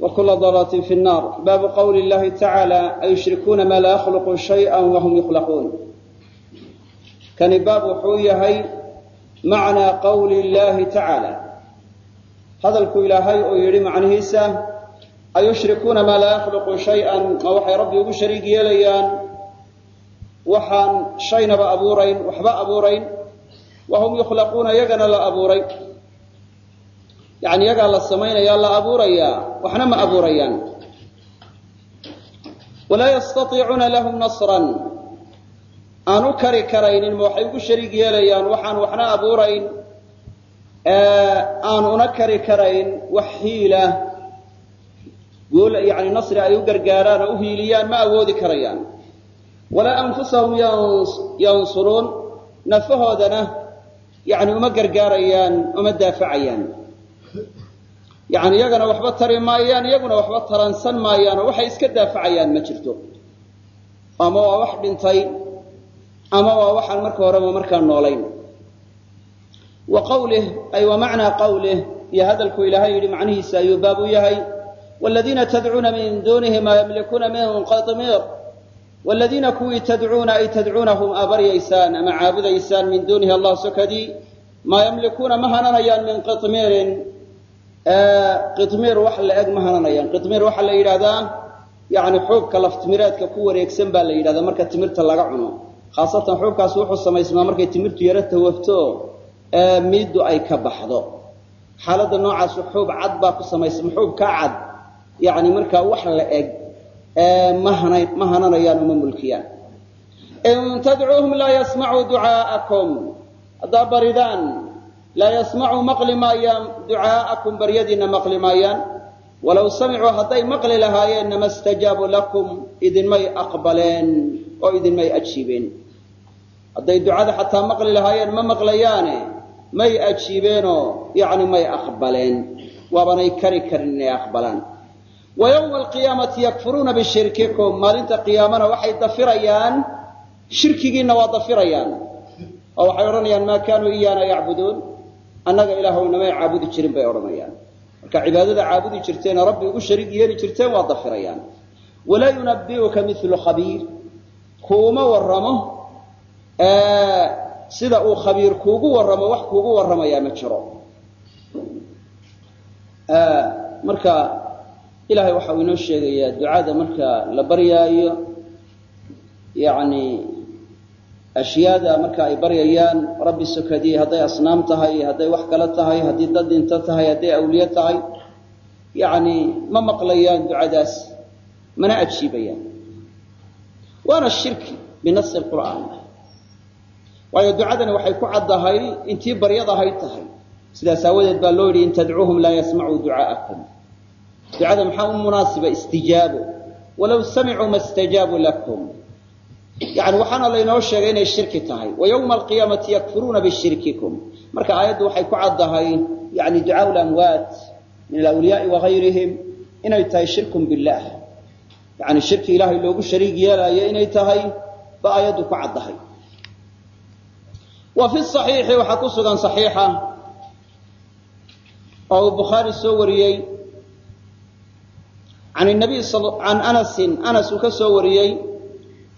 وكل ضلالة في النار باب قول الله تعالى أيشركون ما لا يخلق شيئا وهم يخلقون كان باب حويهي معنى قول الله تعالى هذا الكو إلهي أو يري معنهيسا أيشركون ما لا يخلق شيئا ما وحي ربي بشريك يليان وحان شينب أبورين وحبا أبورين وهم يخلقون يغنى لأبورين yani yagaa la samaynayaa la abuurayaa waxna ma abuurayaan. Walaa yastaiicuuna lahum nasran. Aan u kari karaynin ma waxay ugu shariig yeelayaan waxaan waxna abuurayn. Aan una kari karayn wax hiila. Gool yani nasri ay u gargaaraan oo u hiiliyaan ma awoodi karayaan. Walaa anfusahum yansuruun. Nafahoodana yani uma gargaarayaan uma daafacayaan yani iyagana waxba tari maayaan iyaguna waxba taransan maayaan waxay iska daafacayaan ma jirto. Ama waa wax dhintay ama waa waxaan marka horeba markaa noolayn. Wa qawlih ay wa macnaa qawlih iyo hadalku ilaahay yidhi macnihiisa ayuu baab u yahay. Wladiina tadcuuna min dunihi maa yamlikuuna min qatmiir wladiina kuwii tadcuuna ay tadcuunahum aa ama caabudaysaan min dunihi allah sokadii maa yamlikuuna ma hananayaan min qimiirin qimiir wax la eg ma hananayaan qimiir waxaa la yidhahdaa yani xuubka laftimireedka ku wareegsan baa la yidhahdaa marka timirta laga cuno. Khaasatan xuubkaasi wuxuu samaysmaa markay timirtu yaro tawafto miiddu ay ka baxdo. Xaaladda noocaas xuub cad baa ku samaysma xuub ka cad yani markaa wax la eg ma hananayaan uma mulkiyaan. In tadcuuhum laa yasmacuu ducaa'akum haddaa baridaan laa yasmacuu maqli maayaan ducaa'akum baryadiinna maqli maayaan walow samicuu hadday maqli lahaayeenna ma stajaabuu lakum idinmay aqbaleen oo idinmay ajiibeen hadday ducada xataa maqli lahaayeen ma maqlayaane may ajiibeenoo yani may aqbaleen waabanay kari karin inay aqbalaan wa yowma alqiyaamati yakfuruuna bishirkikum maalinta qiyaamana waxay dafirayaan shirkigiinna waa dafirayaan oo waxay odhanayaan maa kaanuu iyaana yacbuduun annaga ilaahw namay caabudi jirin bay odhanayaan. Marka cibaadada caabudi jirteena rabbi ugu shariig yeeli jirteen waa dafirayaan. Walaa yunabi'uka milu khabiir. Kuuma warramo sida uu khabiir kuugu warramo wax kuugu warramayaa ma jiro. Marka ilahay waxa uu inoo sheegayaa ducada marka la baryaayo yani ashyaada marka ay baryayaan rabbi sokadii hadday asnaam tahay hadday wax kale tahay haddii dad dhinto tahay hadday awliye tahay. Yani ma maqlayaan ducadaas mana ajiibayaan. Waana shirki binasi qur'aan waayo ducadani waxay ku caddahay intii baryadahay tahay. Sidaas aawadeed baa loo yidhi in tadcuuhum laa yasmacuu ducaa'akum ducada maxaa u munaasiba istijaabo walow samicuu ma stajaabuu lakum yani waxaana laynoo sheegay inay shirki tahay. Wa alqiyaamati yakfuruuna bishirkikum. Marka aayaddu waxay ku caddahay yani ducaa lamwaat min alawliyaai wagayrihim inay tahay shirkun billaah yani shirki ilaahay loogu shariig yeelaayo inay tahay ba aayaddu ku caddahay. Wa fi صaxiixi waxaa ku sugan صaxiixa oo uu bukhaari soo wariyey. An nabiy can anasin anas uu ka soo wariyey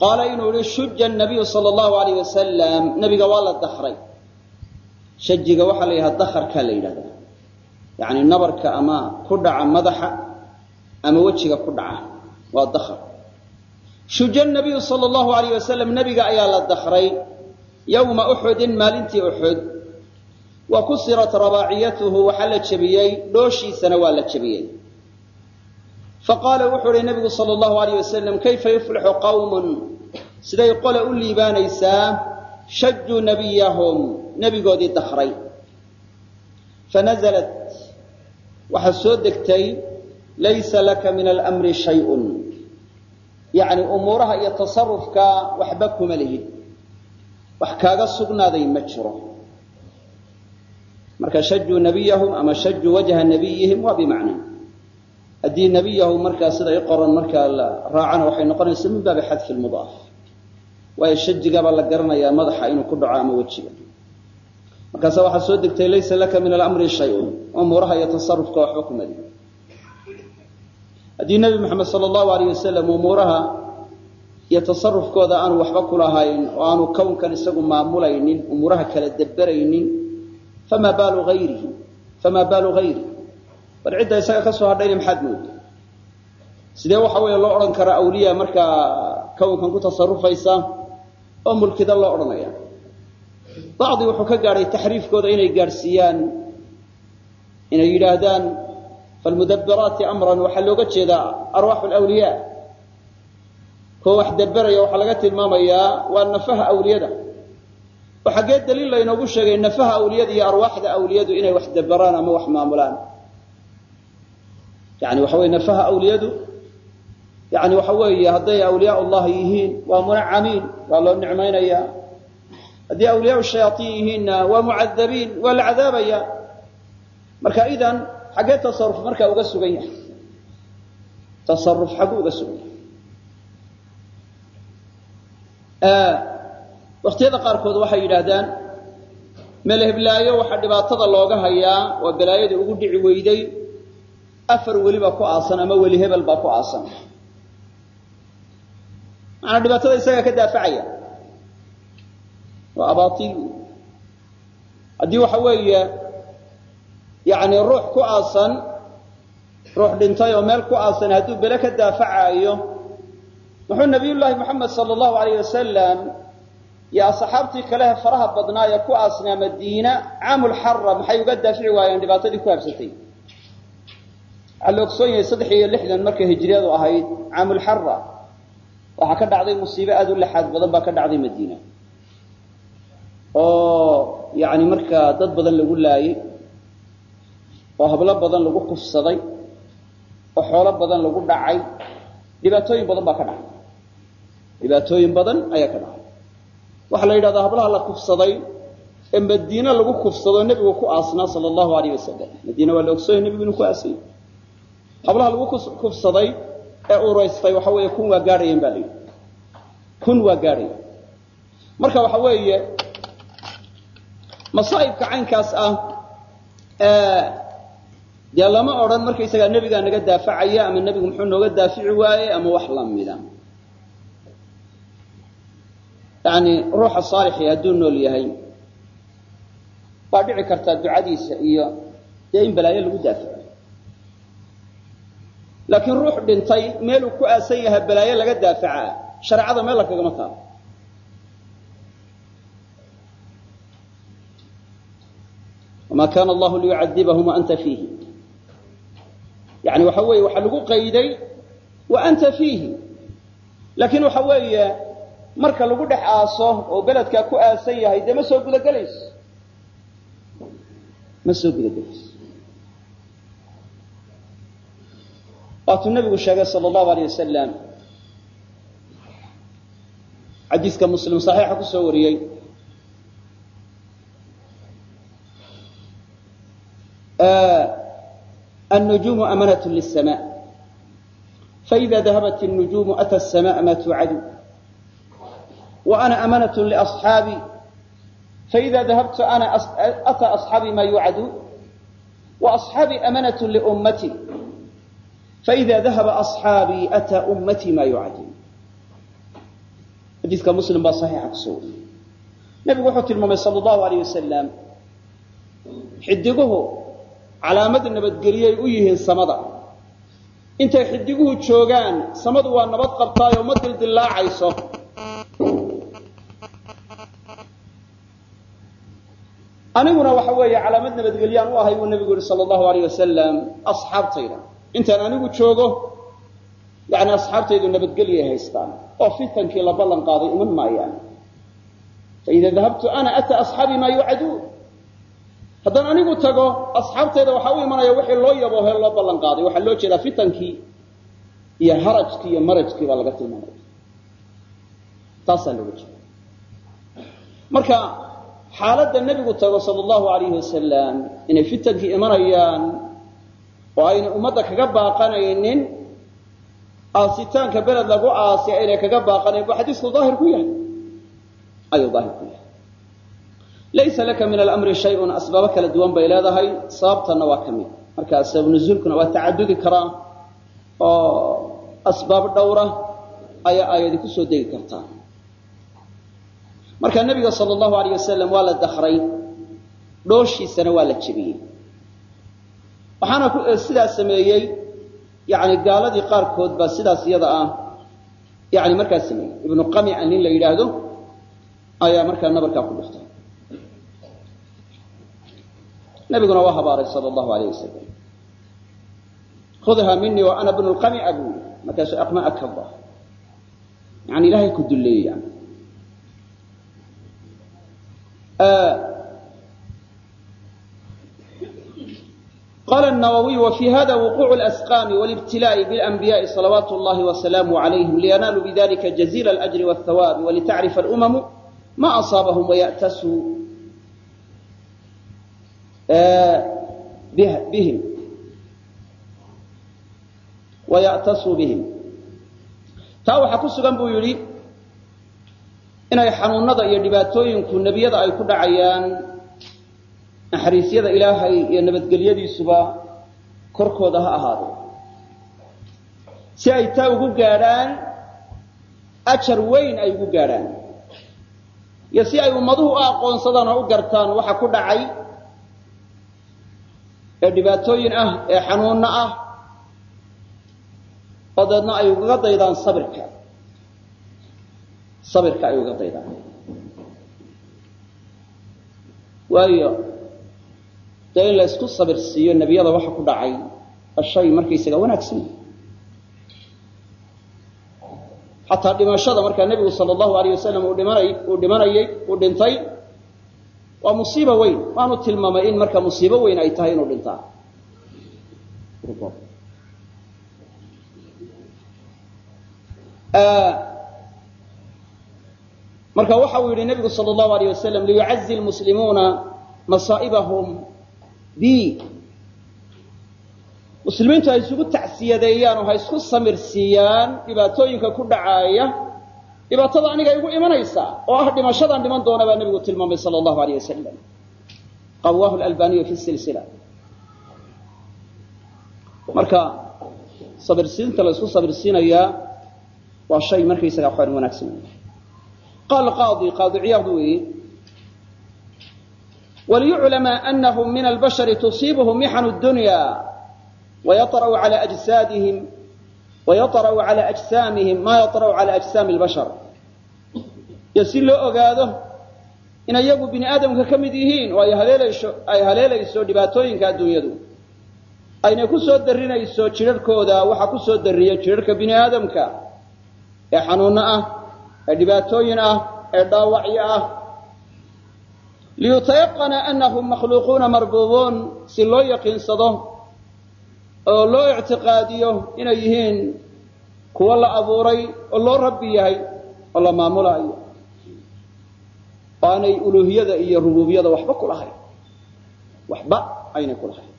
qaala inuu yihi shuja nabiyu sal allahu alayh wasalam nabiga waa la dakray shajiga waxaa la yidhaha dakarkaa la yidhahdaa. Yani nabarka ama ku dhaca madaxa ama wejiga ku dhaca waa dakr shuja nabiyu sal allahu alayh wasalam nabiga ayaa la dakray yowma uxudin maalintii uxud wa kusirat rabaaciyatuhu waxaa la jebiyey dhooshiisana waa la jebiyey. Faqaala wuxuu uhi nabigu sal allahu alayh wasalam kayfa yuflixu qawmun siday qole u liibaanaysaa shajuu nabiyahum nebigoodii dakray fanazalat waxaa soo degtay laysa laka min almri shayun. Yani umuuraha iyo tasarufka waxba kuma lihid. Wax kaaga sugnaaday ma jiro. Marka shajuu nabiyahum ama shajuu wajha nabiyihim waa bimacna haddii nebiyahu markaa sida i qoran markaa la raacana waxay noqonaysaa min baabi xadfi lmudaaf waayo shajigabaa la garanayaa madaxa inuu ku dhaco ama wejiga. Markaasa waxaa soo degtay laysa laka min alamri shayun. Umuuraha iyo tasarufka waxba kuma lihi haddii nebi moxamed sala allahu alayh wasalam umuuraha iyo tasarufkooda aanu waxba kulahayn oo aanu kownkan isagu maamulaynin umuuraha kala deberaynin famaa baalu ayrihi famaa baalu hayri bal cidda isaga ka soo hadhayna maxaad mooda sidee waxa weeye loo odhan karaa awliya markaa kownkan ku tasarufaysa oo mulkida loo odhanaya. Bacdi wuxuu ka gaadhay taxriifkooda inay gaadhsiiyaan inay yidhaahdaan falmudabiraati amran waxaa looga jeedaa arwaaxu lawliyaa kuwa wax daberaya waxaa laga tilmaamayaa waa nafaha awliyada. Oo xaggee daliil laynoogu sheegay nafaha awliyada iyo arwaaxda awliyadu inay wax daberaan ama wax maamulaan. Yani waxa weye nafaha awliyadu yani waxa weeye hadday awliyaa ullahi yihiin waa munacamiin waa loo nicmaynaya. Haddii awliyaa shayaaiin yihiinna waa mucadabiin waa la cadaabaya. Marka idan xaggee tasaruf markaa uga sugan yahay. Tasaruf xagguu uga sugan yahay. Waktiyada qaarkood waxay yidhaahdaan melheblaayo waxaa dhibaatada looga hayaa waa balaayadii ugu dhici weyday afar weli baa ku aasan ama weli hebel baa ku aasan maanaa dhibaatada isagaa ka daafacaya. Waa abaatil haddii waxa weeye yani ruux ku aasan ruux dhintay oo meel ku aasan hadduu bele ka daafacaayo muxuu nabiyullaahi moxamed sala allahu alayh wasalam iyo asxaabtii kalehe faraha badnaa ee ku aasnaa madiina caamulxara maxay uga daafici waayeen dhibaatadii ku habsatay? Waxaa la ogsoon yahay saddex iyo lixdan markay hijriyadu ahayd caamulxara waxaa ka dhacday musiibe aada u laxaad badan baa ka dhacday madiina. Oo yani markaa dad badan lagu laayey oo hablo badan lagu kufsaday oo xoolo badan lagu dhacay dhibaatooyin badan baa ka dhacay. Dhibaatooyin badan ayaa ka dhacay. Waxaa la yidhahdaa hablaha la kufsaday ee madiine lagu kufsado nebigu ku aasnaa sala allahu alayh wasalam madiine waa la ogsoonay nebigu inuu ku aasay hablaha lagu kufsaday ee uraystay waxa weeye kun waa gaadhayeen ba la yidhi. Kun waa gaadhaya marka waxa weeye masaa'ibka caynkaas ah dee lama odhan markaysagaa nebigaa naga daafacaya ama nebigu muxuu nooga daafici waaye ama wax lamida yani ruuxa saalixi hadduu nool yahay waa dhici kartaa ducadiisa iyo dee in balaayo lagu daafaco laakiin ruux dhintay meeluu ku aasan yahay balaayo laga daafacaa shareecada meel la kagama taalo wma kana allahu liyucadibahum waanta fiihi. Yani waxa weeye waxaa lagu qayday wa anta fiihi. Laakiin waxa weeye marka lagu dhex aaso oo beledkaa ku aasan yahay dee ma soo gudagelayso ma soo gudagelayso waatuu nabigu sheegay sal allahu aleyh wasalam xadiiska muslim saxiixa kusoo wariyey النجوم أمنة للسماء فإذا ذهبت النجوم أتى السماء ما توعد وأنا أمنة لأصحابي فإذا ذهبت أنا أتى أصحابي ما يوعد وأصحابي أمنة لأمتي فإذا ذهب أصحابي أتى أمتي ما يوعد حديث مسلم با صحيح كسور نبي وحط الممي صلى الله عليه وسلم حدقه calaamad nabadgeliyay u yihiin samada intay xidiguhu joogaan samadu waa nabad qabtaayoo ma dildillaacayso aniguna waxa weeye calaamad nabadgelyaan u ahay buu nebigu yihi sala allahu alayh wasalam asxaabtayda intaan anigu joogo yani asxaabtaydu nabadgelyay haystaan. Oo fitankii la ballan qaaday iman maayaan. Faida dahabtu ana ata asxaabii maa yucaduun haddaan anigu tago asxaabtayda waxaa u imanaya wixii loo yaboohe loo ballan qaaday. Waxaa loo jeedaa fitankii iyo harajkii iyo marajkii baa laga tilmaamaya taasaa looga jeeda marka xaaladda nebigu tago sala allahu alayhi wasalam inay fitankii imanayaan oo ayna ummadda kaga baaqanaynin aasitaanka beled lagu aasi aynay kaga baaqanayn buu xadiisku daahir ku yahay. Ayuu daahir ku yahay. Laysa laka min alamri shayun asbaabo kala duwan bay leedahay sababtanna waa ka mid. Marka sabab nuzuulkuna waa tacadudi karaa oo asbaab dhowra ayaa aayadi ku soo degi kartaa. Marka nebiga sala allahu alayh wasalam waa la dakray dhooshiisana waa la jebiyey waxaana sidaas sameeyey. Yani gaaladii qaarkood baa sidaas iyada ah. Yani markaa sameeyey ibnu qamica nin la yidhaahdo ayaa markaa nabarkaa ku dhuftay. Nabiguna waa habaaray sal allahu alayh wasalam khudha minii wa ana bnu lqamica buu yii markaasu aqma'aka allah yani ilahay ku dulleeyey qala nawawiy wa fii hada wuquucu lasqaami walibtilaa'i bilanbiya'i salawaatu llahi wasalaamu calayhim liyanaaluu bidalika jaziila alajri waalthawaabi walitarifa alumamu ma asaabahum waya'tasuu bihim waya'tasuu bihim taa waxaa ku sugan buu yidhi inay xanuunada iyo dhibaatooyinku nebiyada ay ku dhacayaan naxariisyada ilaahay iyo nabadgelyadiisuba korkooda ha ahaado. Si ay taa ugu gaadhaan ajar weyn ay ugu gaadhaan. Iyo si ay ummaduhu u aqoonsadaan oo u gartaan waxa ku dhacay ee dhibaatooyin ah ee xanuunno ah oo deedna ay ugaga daydaan sabirka. Sabirka ay uga daydaan. Waayo dee in la isku sabir siiyo nebiyada waxa ku dhacay waa shay markaysaga wanaagsan. Xataa dhimashada markaa nebigu sala allahu alayh wasalam uu dhimanay uu dhimanayay uu dhintay waa musiiba weyn. Waanu tilmaamay in marka musiibo weyn ay tahay inuu dhintaa marka waxa uu yidhi nebigu sal allahu alayh wasalam liyucazi lmuslimuuna masaa'ibahum bi muslimiintu ha isugu tacsiyadeeyaan oo ha isku samir siiyaan dhibaatooyinka ku dhacaaya dhibaatada aniga igu imanaysa oo ah dhimashadaan dhiman doona baa nebigu tilmaamay sal allahu alayh wasalam qawaahu lalbaniyu fi silsila. Marka sabirsiinta la isku sabirsiinayaa waa shay markaysaga xor wanaagsan. Qaala qaadi qaadi ciyaad weeye waliyuclama anahum min albashari tusiibuhum mixanu dunya wayaطra'u cala ajsaadihim wayaطra'u cala ajsaamihim ma yaطra'u cala ajsaami اlbashar iyo si loo ogaado in iyagu bini aadamka ka mid yihiin oo ay haleelayso ay haleelayso dhibaatooyinka adduunyadu aynay ku soo darinayso jidharhkooda waxa ku soo dariya jidharhka bini aadamka ee xanuunno ah ee dhibaatooyin ah ee dhaawacyo ah liyutayaqana anahum makhluuquuna marbuubuun si loo yaqiinsado oo loo ictiqaadiyo inay yihiin kuwo la abuuray oo loo rabbi yahay oo la maamulaayo. Aanay uluuhiyada iyo rubuubiyada waxba ku lahayn. Waxba aynay ku lahayn.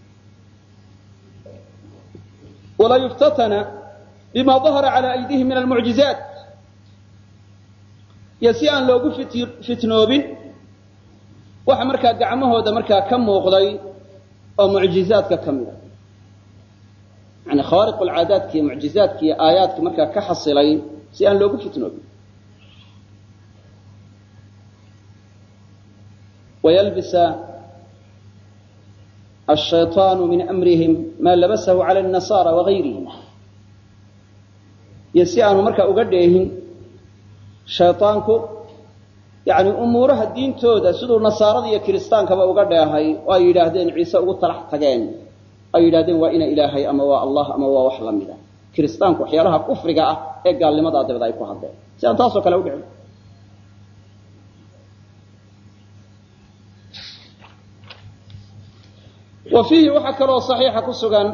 Wala yuftatana bima dahara cala aydihim min almucjizaat. Iyo si aan loogu fitnoobin waxa markaa gacmahooda markaa ka muuqday oo mucjizaadka ka mida ah. yani khawaariq alcaadaadki iyo mucjizaadki iyo aayaadki markaa ka xasilay si aan loogu fitnoobin wayalbisa ashayaanu min amrihim maa labasahu cala alnasaara wagayrihim iyo si aanu markaa uga dheehin shayaanku yani umuuraha diintooda siduu nasaarada iyo kiristaankaba uga dheehay oo ay yidhaahdeen ciise ugu talax tageen. Ay yidhahdeen waa ina ilaahay ama waa allah ama waa wax la mida. Kiristaanku waxyaalaha kufriga ah ee gaalnimadaa dabada ay ku hadleen. Si aan taasoo kale udhicin wa fiihi waxaa kaloo صaxiixa ku sugan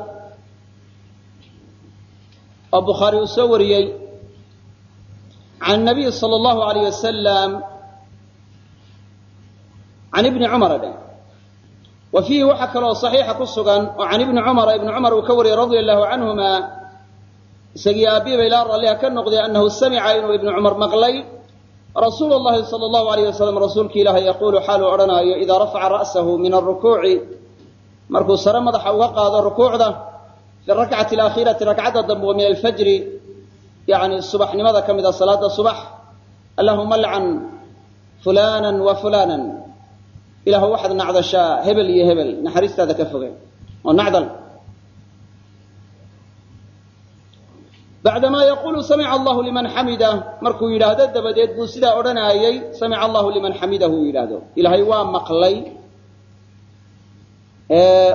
oo bukhaari uu soo wariyey can nabiy sala allahu alayh wasalam can ibni cumara dhe wa fiihi waxaa kaloo saxiixa ku sugan oo can ibni cumara ibni cumar uu ka wariyey radia allahu canhuma isagii aabiba ilaa ralliha ka noqday annahu samica inuu ibnu cumar maqlay rasuul llahi sala allahu alayh wasalam rasuulki ilaahay yaquulu xaaluu odhanaayo idaa rafaca ra'sahu min alrukuuci markuu sare madaxa uga qaado rukuucda fi rakcati alaakhirati rakcadda dambe min alfajri yani subaxnimada ka mida salaada subax allahuma lcan fulana wa fulanan ilaahu waxaad nacdashaa hebel iyo hebel naxariistaada ka foge oo nacdal. Bacdamaa yaquulu samica allahu liman xamida. Markuu yidhaahdo dabadeed buu sidaa odhanaayey samica allahu liman xamidahu yidhaahdo. Ilaahay waa maqlay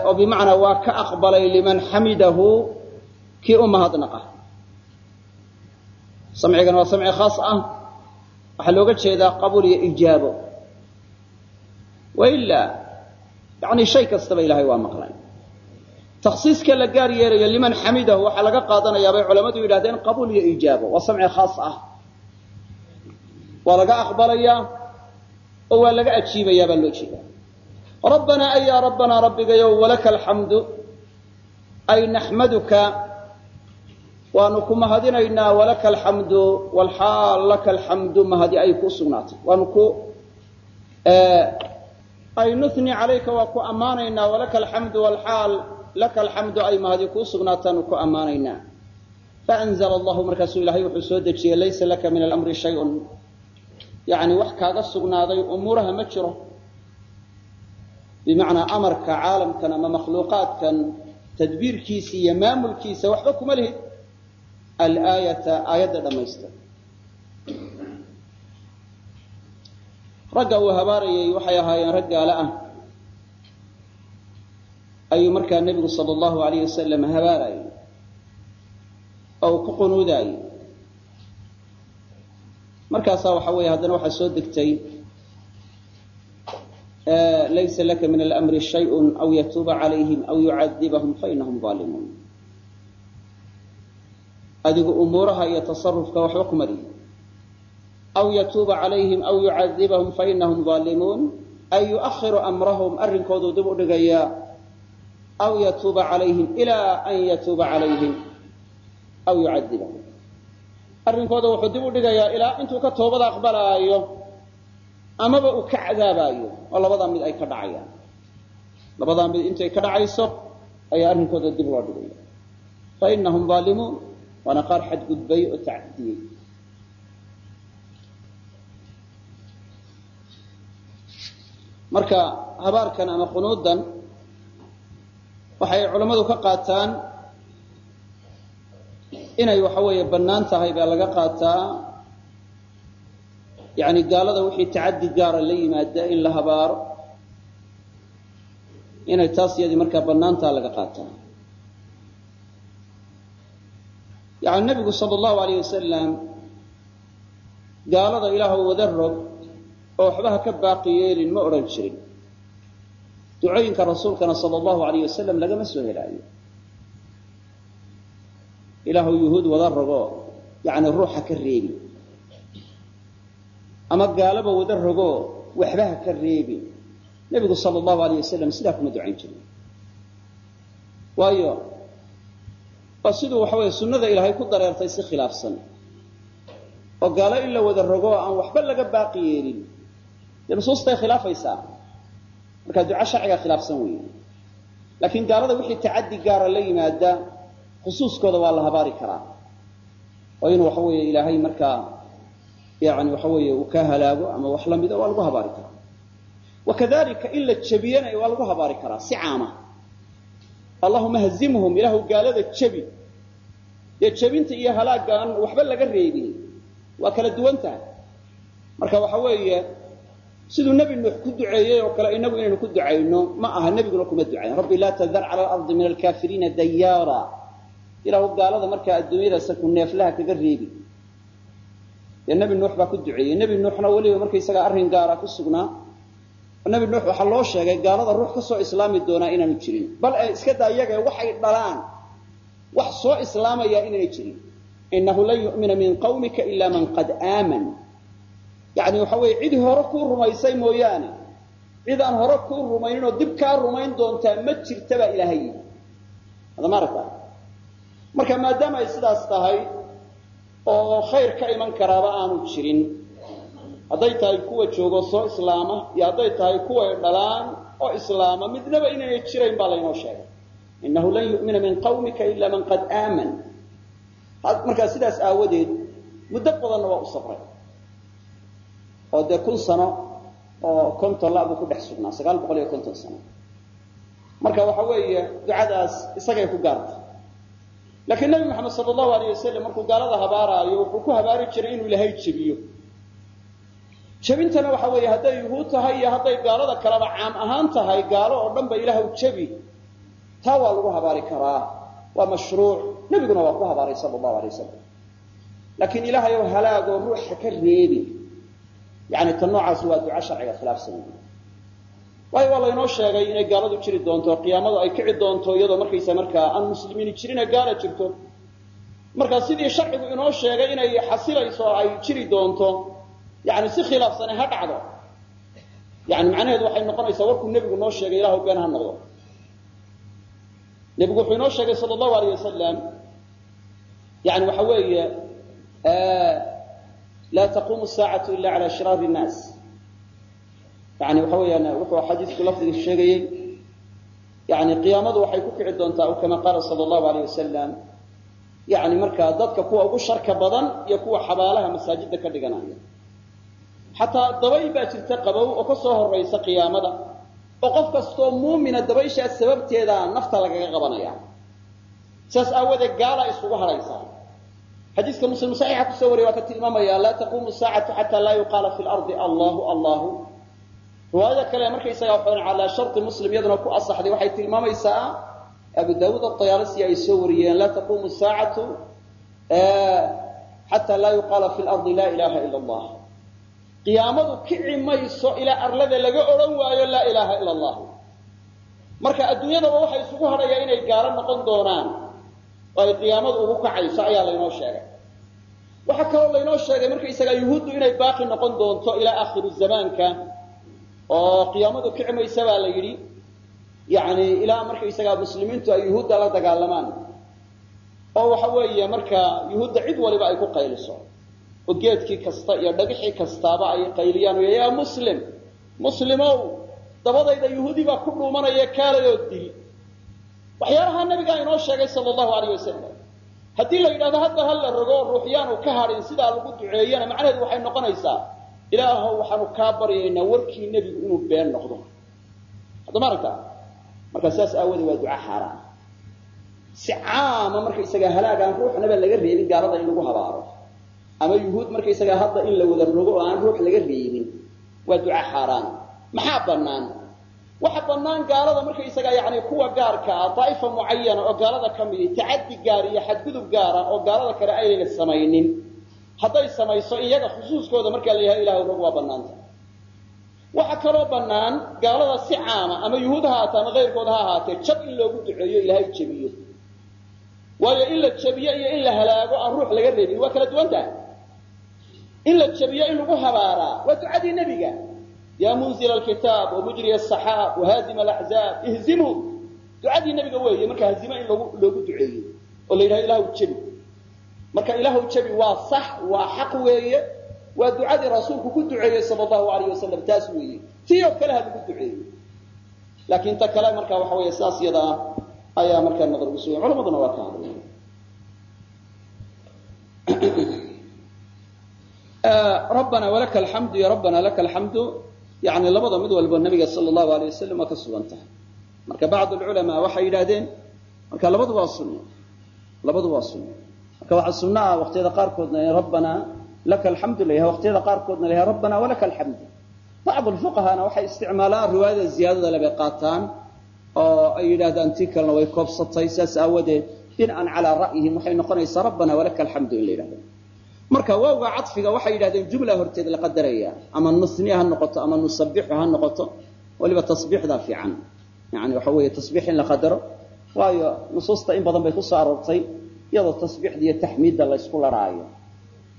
oo bimacnaa waa ka aqbalay liman xamidahu kii u mahadnaqa. Samcigan waa samci khaas ah. Waxaa looga jeedaa qabuul iyo ijaabo wailaa yani shay kastaba ilahay waa maqlay takhsiiska la gaar yeelayo liman xamidahu waxaa laga qaadanayaa bay culammadu yidhahdeen qabuul iyo ijaabo waa samci khaas ah. Waa laga aqbalayaa oo waa laga ajiibayaa baa loo jeedaa. Rabbanaa ay yaa rabbanaa rabbigayow walaka alxamdu ay naxmaduka waanu ku mahadinaynaa walaka alxamdu walxaal laka alxamdu mahadi ay kuu ay nuhni calayka waa ku ammaanaynaa walaka alxamdu walxaal laka alxamdu ay mahadi kuu sugnaataanu ku ammaanaynaa. Faanzla allahu markaasuu ilahay wuxuu soo dejiyey laysa laka min alamri shayun. Yani wax kaaga sugnaaday umuuraha ma jiro. Bimacnaa amarka caalamkan ama makhluuqaadkan tadbiirkiisa iyo maamulkiisa waxba kuma lihid alaayata aayadda dhammaysta ragga uu habaarayay waxay ahaayeen rag gaale ah. Ayuu markaa nebigu sala allahu alayh wasalam habaarayay. Oo uu ku qunuudaayey markaasaa waxa weeye haddana waxaa soo degtay laysa laka min alamri shayun aw yatuuba calayhim aw yucadibahum fainahum aalimuun adigu umuuraha iyo tasarufka waxba kuma lihi aw yatuuba calayhim aw yucadibahum fainahum aalimuun ay yuahiru amrahum arrinkooduu dib u dhigayaa aw yatuuba calayhim ilaa an yatuuba calayhim aw yucadibahum arrinkooda wuxuu dib u dhigayaa ilaa intuu ka toobada aqbalaayo amaba uu ka cadaabaayo oo labadaa mid ay ka dhacayaan labadaa mid intay ka dhacayso ayaa arrinkooda dib loo dhigaya fainahum aalimuun waana qaar xadgudbay oo tacdiyey marka habaarkan ama qunuudan waxay culammadu ka qaataan inay waxa weeye bannaan tahay baa laga qaataa. Yani gaalada wixii tacadi gaara la yimaada in la habaaro inay taas iyadii markaa bannaantaa laga qaataa. Yani nabigu sala allahu alayh wasalam gaalada ilaahu wada rog oo waxba ha ka baaqi yeelin ma odhan jirin. Ducooyinka rasuulkana sala allahu alayh wasalam lagama soo helaayo. Ilaahu yuhuud wada rogo yani ruuxa ka reebi. Ama gaalaba wada rogo waxba ha ka reebi. Nebigu sala allahu alayh wasalam sidaa kuma ducayn jirin. Waayo waa siduu waxa weeye sunnada ilaahay ku dareertay si khilaafsan. Oo gaalo in la wada rogo aan waxba laga baaqi yeelin dee nusuustay khilaafaysaa. Markaa duco sharciga khilaafsan weeye. Laakiin gaalada wixii tacaddi gaara la yimaada khusuuskooda waa la habaari karaa. Oo in waxa weeye ilaahay markaa yani waxa weeye uu ka halaago ama wax lamida waa lagu habaari karaa. Wakadalika in la jebiyana waa lagu habaari karaa si caama. Allahuma hazimhum ilaahu gaalada jebi. Dee jebinta iyo halaaga aan waxba laga reebin waa kala duwan tahay. Marka waxa weeye siduu nebi nuux ku duceeyey oo kale inagu inaynu ku ducayno ma aha nebiguna kuma ducayn rabbi laa tadar cala alardi min alkaafiriina dayaara. Ilaahu gaalada markaa adduunyadaasa ku neeflaha kaga reebi. Dee nebi nuux baa ku duceeyey. Nebi nuuxna weliba markaysagaa arrin gaara ku sugnaa nebi nuux waxaa loo sheegay gaalada ruux ka soo islaami doonaa inaanu jirin. Bal ee iska daa iyaga waxay dhalaan. Wax soo islaamaya inaynay jirin. Inahu lan yu'mina min qawmika ila man qad aaman yani waxa weeye cid hore kuu rumaysay mooyaane cid aan hore kuu rumaynin oo dib kaa rumayn doontaa ma jirta baa ilaahay yidhi. Adama aragta marka maadaama ay sidaas tahay oo khayr ka iman karaaba aanu jirin hadday tahay kuwa joogo soo islaama iyo hadday tahay kuway dhalaan oo islaama midnaba inaynay jirayn baa laynoo sheegay. Inahu lan yu'mina min qawmika ila man qad aaman. Markaa sidaas aawadeed muddo badanna waa u sabray oo dee kun sano oo konton la buu ku dhex sugnaa sagaal boqol iyo konton sano. Marka waxa weeye ducadaas isagay ku gaartay. Laakiin nebi moxamed sala allahu alayh wasalam markuu gaalada habaaraayo wuxuu ku habaari jiray inuu ilaahay jebiyo. Jebintana waxa weeye hadday yuhuud tahay iyo hadday gaalada kaleba caam ahaan tahay gaalo oo dhan ba ilaahw jebi. Taa waa lagu habaari karaa waa mashruuc. Nebiguna waa ku habaaray sala allahu alay wasalam laakiin ilaahay ow halaagoo ruuxa ka reebi yani ta noocaasi waa duco sharciga khilaafsan. Waayo waa laynoo sheegay inay gaaladu jiri doonto qiyaamadu ay kici doonto iyadoo markaysa markaa aan muslimiini jirine gaala jirto. Marka sidii sharcigu inoo sheegay inay xasilayso ay jiri doonto yani si khilaafsane ha dhacdo. Yani macnaheedu waxay noqonaysaa warkuu nebigu noo sheegay ilahu been ha noqdo. Nebigu wuxuu inoo sheegay sala allahu alayh wasalam yani waxa weeye laa taquumu saacatu ila cala shiraari nnaas yani waxa weeyaan wuxuu xadiisku lafdiga sheegayey yani qiyaamadu waxay ku kici doontaa o kama qaala sala allahu alayh wasalam yani markaa dadka kuwa ugu sharka badan iyo kuwa xabaalaha masaajida ka dhiganaya. Xataa dabayl baa jirta qabow oo ka soo horaysa qiyaamada oo qof kastoo muumina dabayshaas sababteeda nafta lagaga qabanaya saas aawadeed gaala isugu hadhaysaa xadiiska muslim saxiixa ku soo wariya waa ka tilmaamaya laa taquumu saacatu xataa laa yuqaala fi lardi allahu allahu. Riwaayada kale markaysaga calaa sharti muslim iyaduna ku asaxday waxay tilmaamaysaa abu daawuud atayaalisi ay soo wariyeen laa taquumu saacatu xataa laa yuqaala fi lardi laa ilaha ila allah. Qiyaamadu kici mayso ilaa arlada laga odhan waayo laa ilaaha ila allah. Marka adduunyadaba waxay isugu hadhayaa inay gaalo noqon doonaan oo ay qiyaamadu ugu kacayso ayaa laynoo sheegay. Waxaa kaloo laynoo sheegay markaysagaa yuhuuddu inay baaqi noqon doonto ilaa akhiru zamaanka oo qiyaamadu kici maysa baa la yidhi. Yani ilaa markaysagaa muslimiintu ay yuhuudda la dagaalamaan. Oo waxa weeye markaa yuhuudda cid waliba ay ku qayliso. Oo geedkii kasta iyo dhagixii kastaaba ay qayliyaan yaa muslim muslimow dabadayda yuhuudi baa ku dhuumanaya kaalayoo dil waxyaalahaa nabigaa inoo sheegay sala allahu alayh wasalam haddii la yidhahdo hadda ha la rogo ruuxyaanu ka hadhin sidaa lagu duceeyana. Macnaheedu waxay noqonaysaa ilaahow waxaanu kaa baryaynaa warkii nebigu inuu been noqdo. Haddama aragta marka saas aawoodee waa duca xaaraan. Si caama markaysagaa halaagaan ruuxnaba laga reebin gaalada in lagu habaaro. Ama yuhuud markaysagaa hadda in la wada rogo oo aan ruux laga reebin waa duca xaaraan. Maxaa bannaan waxa bannaan gaalada markaysagaa yani kuwa gaarka ah daa'ifa mucayana oo gaalada ka midi tacaddi gaar iyo xadgudub gaara oo gaalada kale aynayna samaynin. Hadday samayso iyaga khusuuskooda markaa la yahay ilahu rog waa bannaanta waxa kaloo bannaan gaalada si caama ama yuhuud ha haata ama kayrkooda ha ahaatee jab in loogu duceeyo ilaahay jebiyo. Waayo in la jebiyo iyo in la halaago aan ruux laga reebin waa kala duwantaha in la jebiyo in lagu habaaraa waa ducadii nebiga ya munzil alkitaab wamujriya asaxaab wahaazima alaxzaab ihzimhum ducadii nebiga weeye marka hazimo in loogu duceeyo oo la yidhahdo ilahu jebi marka ilaahu jebi waa sax waa xaq weeye waa ducadii rasuulku ku duceeyey sala allahu alayh wasalam taas weeye tii oo kale ha lagu duceeyo laakiin ta kale marka waxa weeye sidaas iyada ah ayaa markaa nadar ugu sugan culamaduna waa ka hadlay rabbana walaka alxamdu iyo rabbana laka alxamdu yani labada mid walba nabiga sala allahu alayh wasalam waa ka sugan tahay. Marka bacd alculamaa waxay yidhahdeen marka labadu waa sunno labadu waa sunno marka waxaa sunno ah waqtiyada qaarkoodna rabbana laka alxamdu layahay waqtiyada qaarkoodna layahay rabbana walaka alxamdu bacd alfuqahaana waxay isticmaalaan riwaayada ziyaadada lebay qaataan oo ay yidhahdaan tii kalena way koobsatay saas aawadeed binaan calaa ra'yihim. Waxay noqonaysaa rabbana walaka alxamdu in la yidhahdo marka waawga cadfiga waxay yidhahdeen jumla horteed la qadaraya. Ama nusni ha noqoto ama nusabixu ha noqoto waliba tasbiixdaa fiican. Yani waxa weeye tasbiix in la qadaro. Waayo nusuusta in badan bay ku aroortay iyadoo tasbiixda iyo taxmiidda laysku laraayo.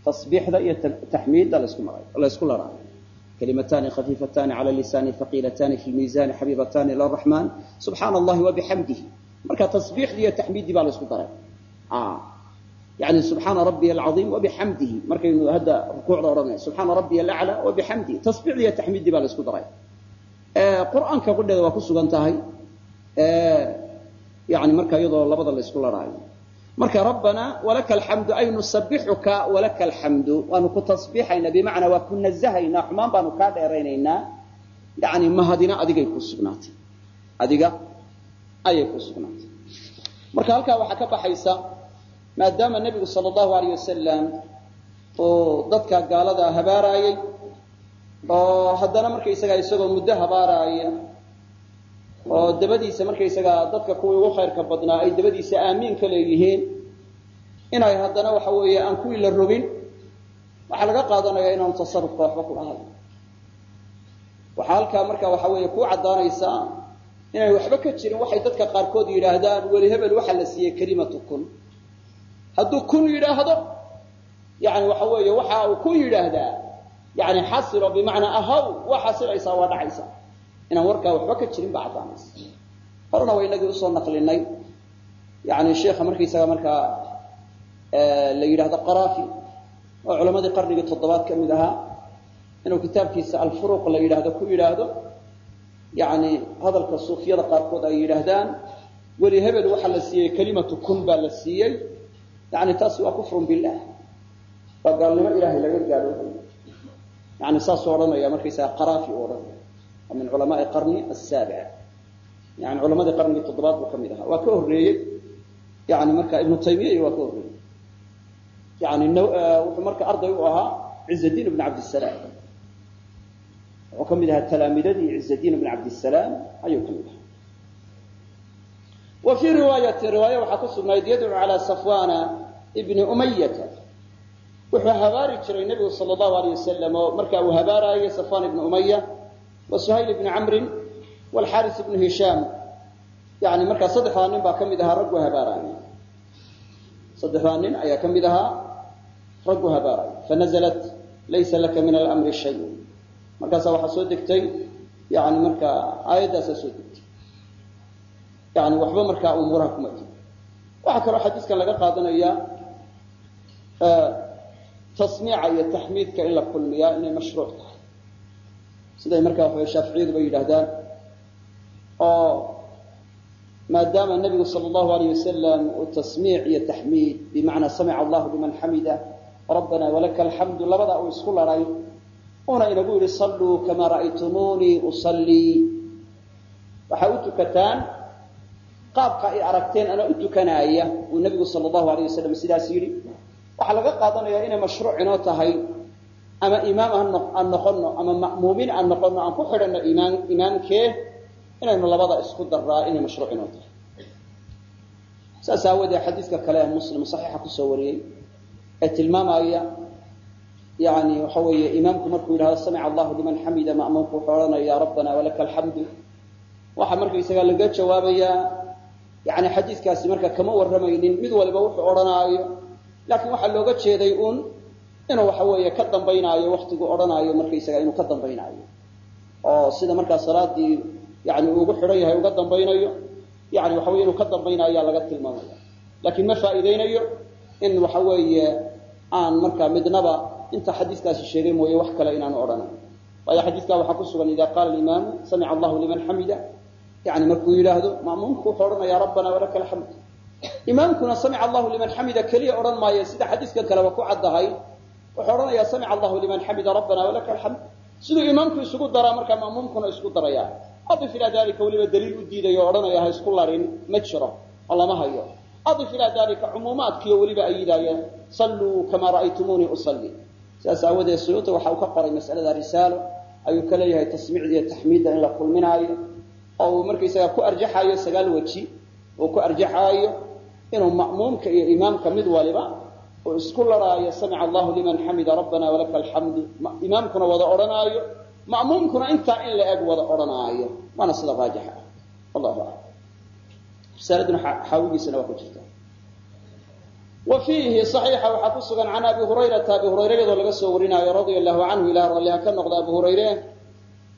Tasbiixda iyo taxmiidda laysku laraayo. Kalimatani khafiifatani cala lisaani haqiilatani fi lmiisani xabiibatani ila raxmaan subxaana allahi wabixamdihi marka tasbiixdii iyo taxmiiddii baa laysku daray yani subxaana rabbiya alcaiim wabixamdihi markaynu hadda rukuucda odhanay subxaana rabbiya alaclى wabixamdihi tasbiixdii iyo baa laysku daray qur'aanka qudheeda waa ku sugan tahay yani marka iyadoo labada laysku laraayo marka rabbana walaka alxamdu ay nusabixuka walaka alxamdu waanu ku tasbiixaynaa bimacnaa waa ku nazahaynaa xumaan baanu kaa dheeraynaynaa yani mahadina adigay ku sugnaatay adiga ayay ku sugnaatay marka halkaa waxaa ka baxaysa maadaama nebigu sala allahu alayh wasalam uu dadka gaalada habaaraayey oo haddana markaysagaa isagoo muddo habaaraaya oo dabadiisa markaysagaa dadka kuwii ugu khayrka badnaa ay dabadiisa aamiin ka leeyihiin. Inay haddana waxa weeye aan kuwii la rogin waxaa laga qaadanayaa inaanu tasarufka waxba ku dhahay waxaa halkaa marka waxa weeye kuu caddaanaysaa inay waxba ka jirin waxay dadka qaarkood yidhaahdaan weli hebel waxaa la siiyey kelimatu kun hadduu kun yidhaahdo yani waxa weeye waxa uu kun yidhaahdaa yani xasilo bimacnaa ahaw waa xasilaysaa waa dhacaysa inaan warkaa waxba ka jirin baa caddaanaysa. Horena waa inagii u soo naqlinay. Yani sheikha markaysaga markaa la yidhahdo qaraafi oo culamadii qarnigii toddobaad ka mid ahaa inuu kitaabkiisa alfuruq la yidhaahdo ku yidhaahdo yani hadalka suufiyada qaarkood ay yidhaahdaan weli hebel waxaa la siiyey kelimatu kun baa la siiyey yani taasi waa kufrun billah waa gaalnimo ilahay laga gaaloobay yani saasuu odhanaya markaysaga qaraafi u odhanaya. Waa min culamaai qarni asaabic yani culamadii qarnigii toddobaad buu ka mid ahaa. Waa ka horreeyey. Yani marka ibnu taymiya iyo waa ka horreeyey. Yani wuxuu marka arday u ahaa ciz-diin ibn cabdisalaam wuxuu ka mid ahaa talaamidadii ciz-diin ibn cabdisalaam ayuu ka mid ahaa. Wa fii riwaayati riwaaya waxaa ku sugnayd yadcu calaa safwana ibni umayata wuxuu habaari jiray nebigu sala allahu alayh wasalam oo marka uu habaaraayay safwan ibni umaya wa suhayl ibni camrin walxaris ibnu hishaam yani markaa saddexdaa nin baa ka mid ahaa raggu habaaraaya saddexdaa nin ayaa ka mid ahaa raggu habaaraya fanaزlat laysa laka min almri shay. Markaasaa waxaa soo degtay yani markaa aayaddaasaa soo degtay. Yani waxba markaa umuuraha kuma jiro. Waxaa kaloo xadiiskan laga qaadanaya tasmiica iyo taxmiidka in la kulmiyaa inay mashruuc tahay. Siday markaa waxaway shaaficiyadu bay yidhaahdaan oo maadaama nebigu sala allahu alayh wasalam uu tasmiic iyo taxmiid bimacnaa samica allahu liman xamida rabbana walaka alxamdu labada uu isku laray una inagu yidhi salluu kamaa ra'aytumuunii usallii waxaa u tukataan qaabka ay aragteen anaa u tukanaaya uu nebigu sala allahu alayh wasalam sidaas yidhi waxaa laga qaadanayaa inay mashruuc inoo tahay ama imaam aan noqono ama ma'muumiin aan noqono aan ku xidhanno imaan imaamkee inaynu labada isku daraa inay mashruuc inoo tahay. Saas aawadee xadiiska kale ee muslim saxiixa ku soo wariyey ee tilmaamaya yani waxa weeye imaamku markuu yidhahdo samica allahu liman xamida ma'muumku wuxuu odhanaya rabbana walaka alxamdu. Waxaa markaysaga laga jawaabayaa yani xadiiskaasi marka kama warramaynin mid waliba wuxuu odhanaayo laakiin waxaa looga jeeday uun inuu waxa weeye ka dambaynaayo waktigu odhanaayo markaysaga inuu ka dambaynaayo. Oo sida markaa salaadii yani uu ugu xidhan yahay uga dambaynayo yani waxa weye inuu ka dambaynayo ayaa laga tilmaamaya. Laakiin ma faa'iideynayo in waxa weeye aan markaa midnaba inta xadiiskaasi sheegay mooye wax kale inaanu odhanayn waayo xadiiskaa waxaa ku sugan ida qaala alimaamu samica allahu liman xamida. Yani markuu yidhaahdo ma'muumku wuxuu odhanaya rabbana walaka alxamd imaamkuna samica allahu liman xamida keliya odhan maayo. Sida xadiiskan kaleba ku caddahay. Wuxuu odhanayaa samica allahu liman xamida rabbana walaka alxamd. Siduu imaamku isugu daraa markaa ma'muumkuna isku daraya adif ilaa dalika weliba daliil u diidayo o odhanaya ha isku larin ma jiro oo lama hayo adif ilaa dalika cumuumaadkiiyo weliba ay yidhaaheen salluu kamaa ra'aytumuunii usalli sidaas aawadeed suyuuta waxa uu ka qoray masalada risaalo. Ayuu ka leeyahay tasmiicda iyo taxmiidda in la kulminaayo. Oo uu markaysaga ku arjaxaayo sagaal weji uu ku arjaxaayo inuu ma'muumka iyo imaamka mid waliba uu isku laraayo samica allahu liman xamida rabbana walaka alxamdu imaamkuna wada odhanaayo ma'muumkuna intaa in la eg wada odhanaayo. Waana sida raajixa ah. Wallahu aclam. Risaaladuna xaawigiisana waa ku jirta. Wa fiihi صaxiixa waxaa ku sugan can abi hurayrata abi hurayre iyadoo laga soo warinaayo radia allahu canhu ilah ralliha ka noqda abu hurayre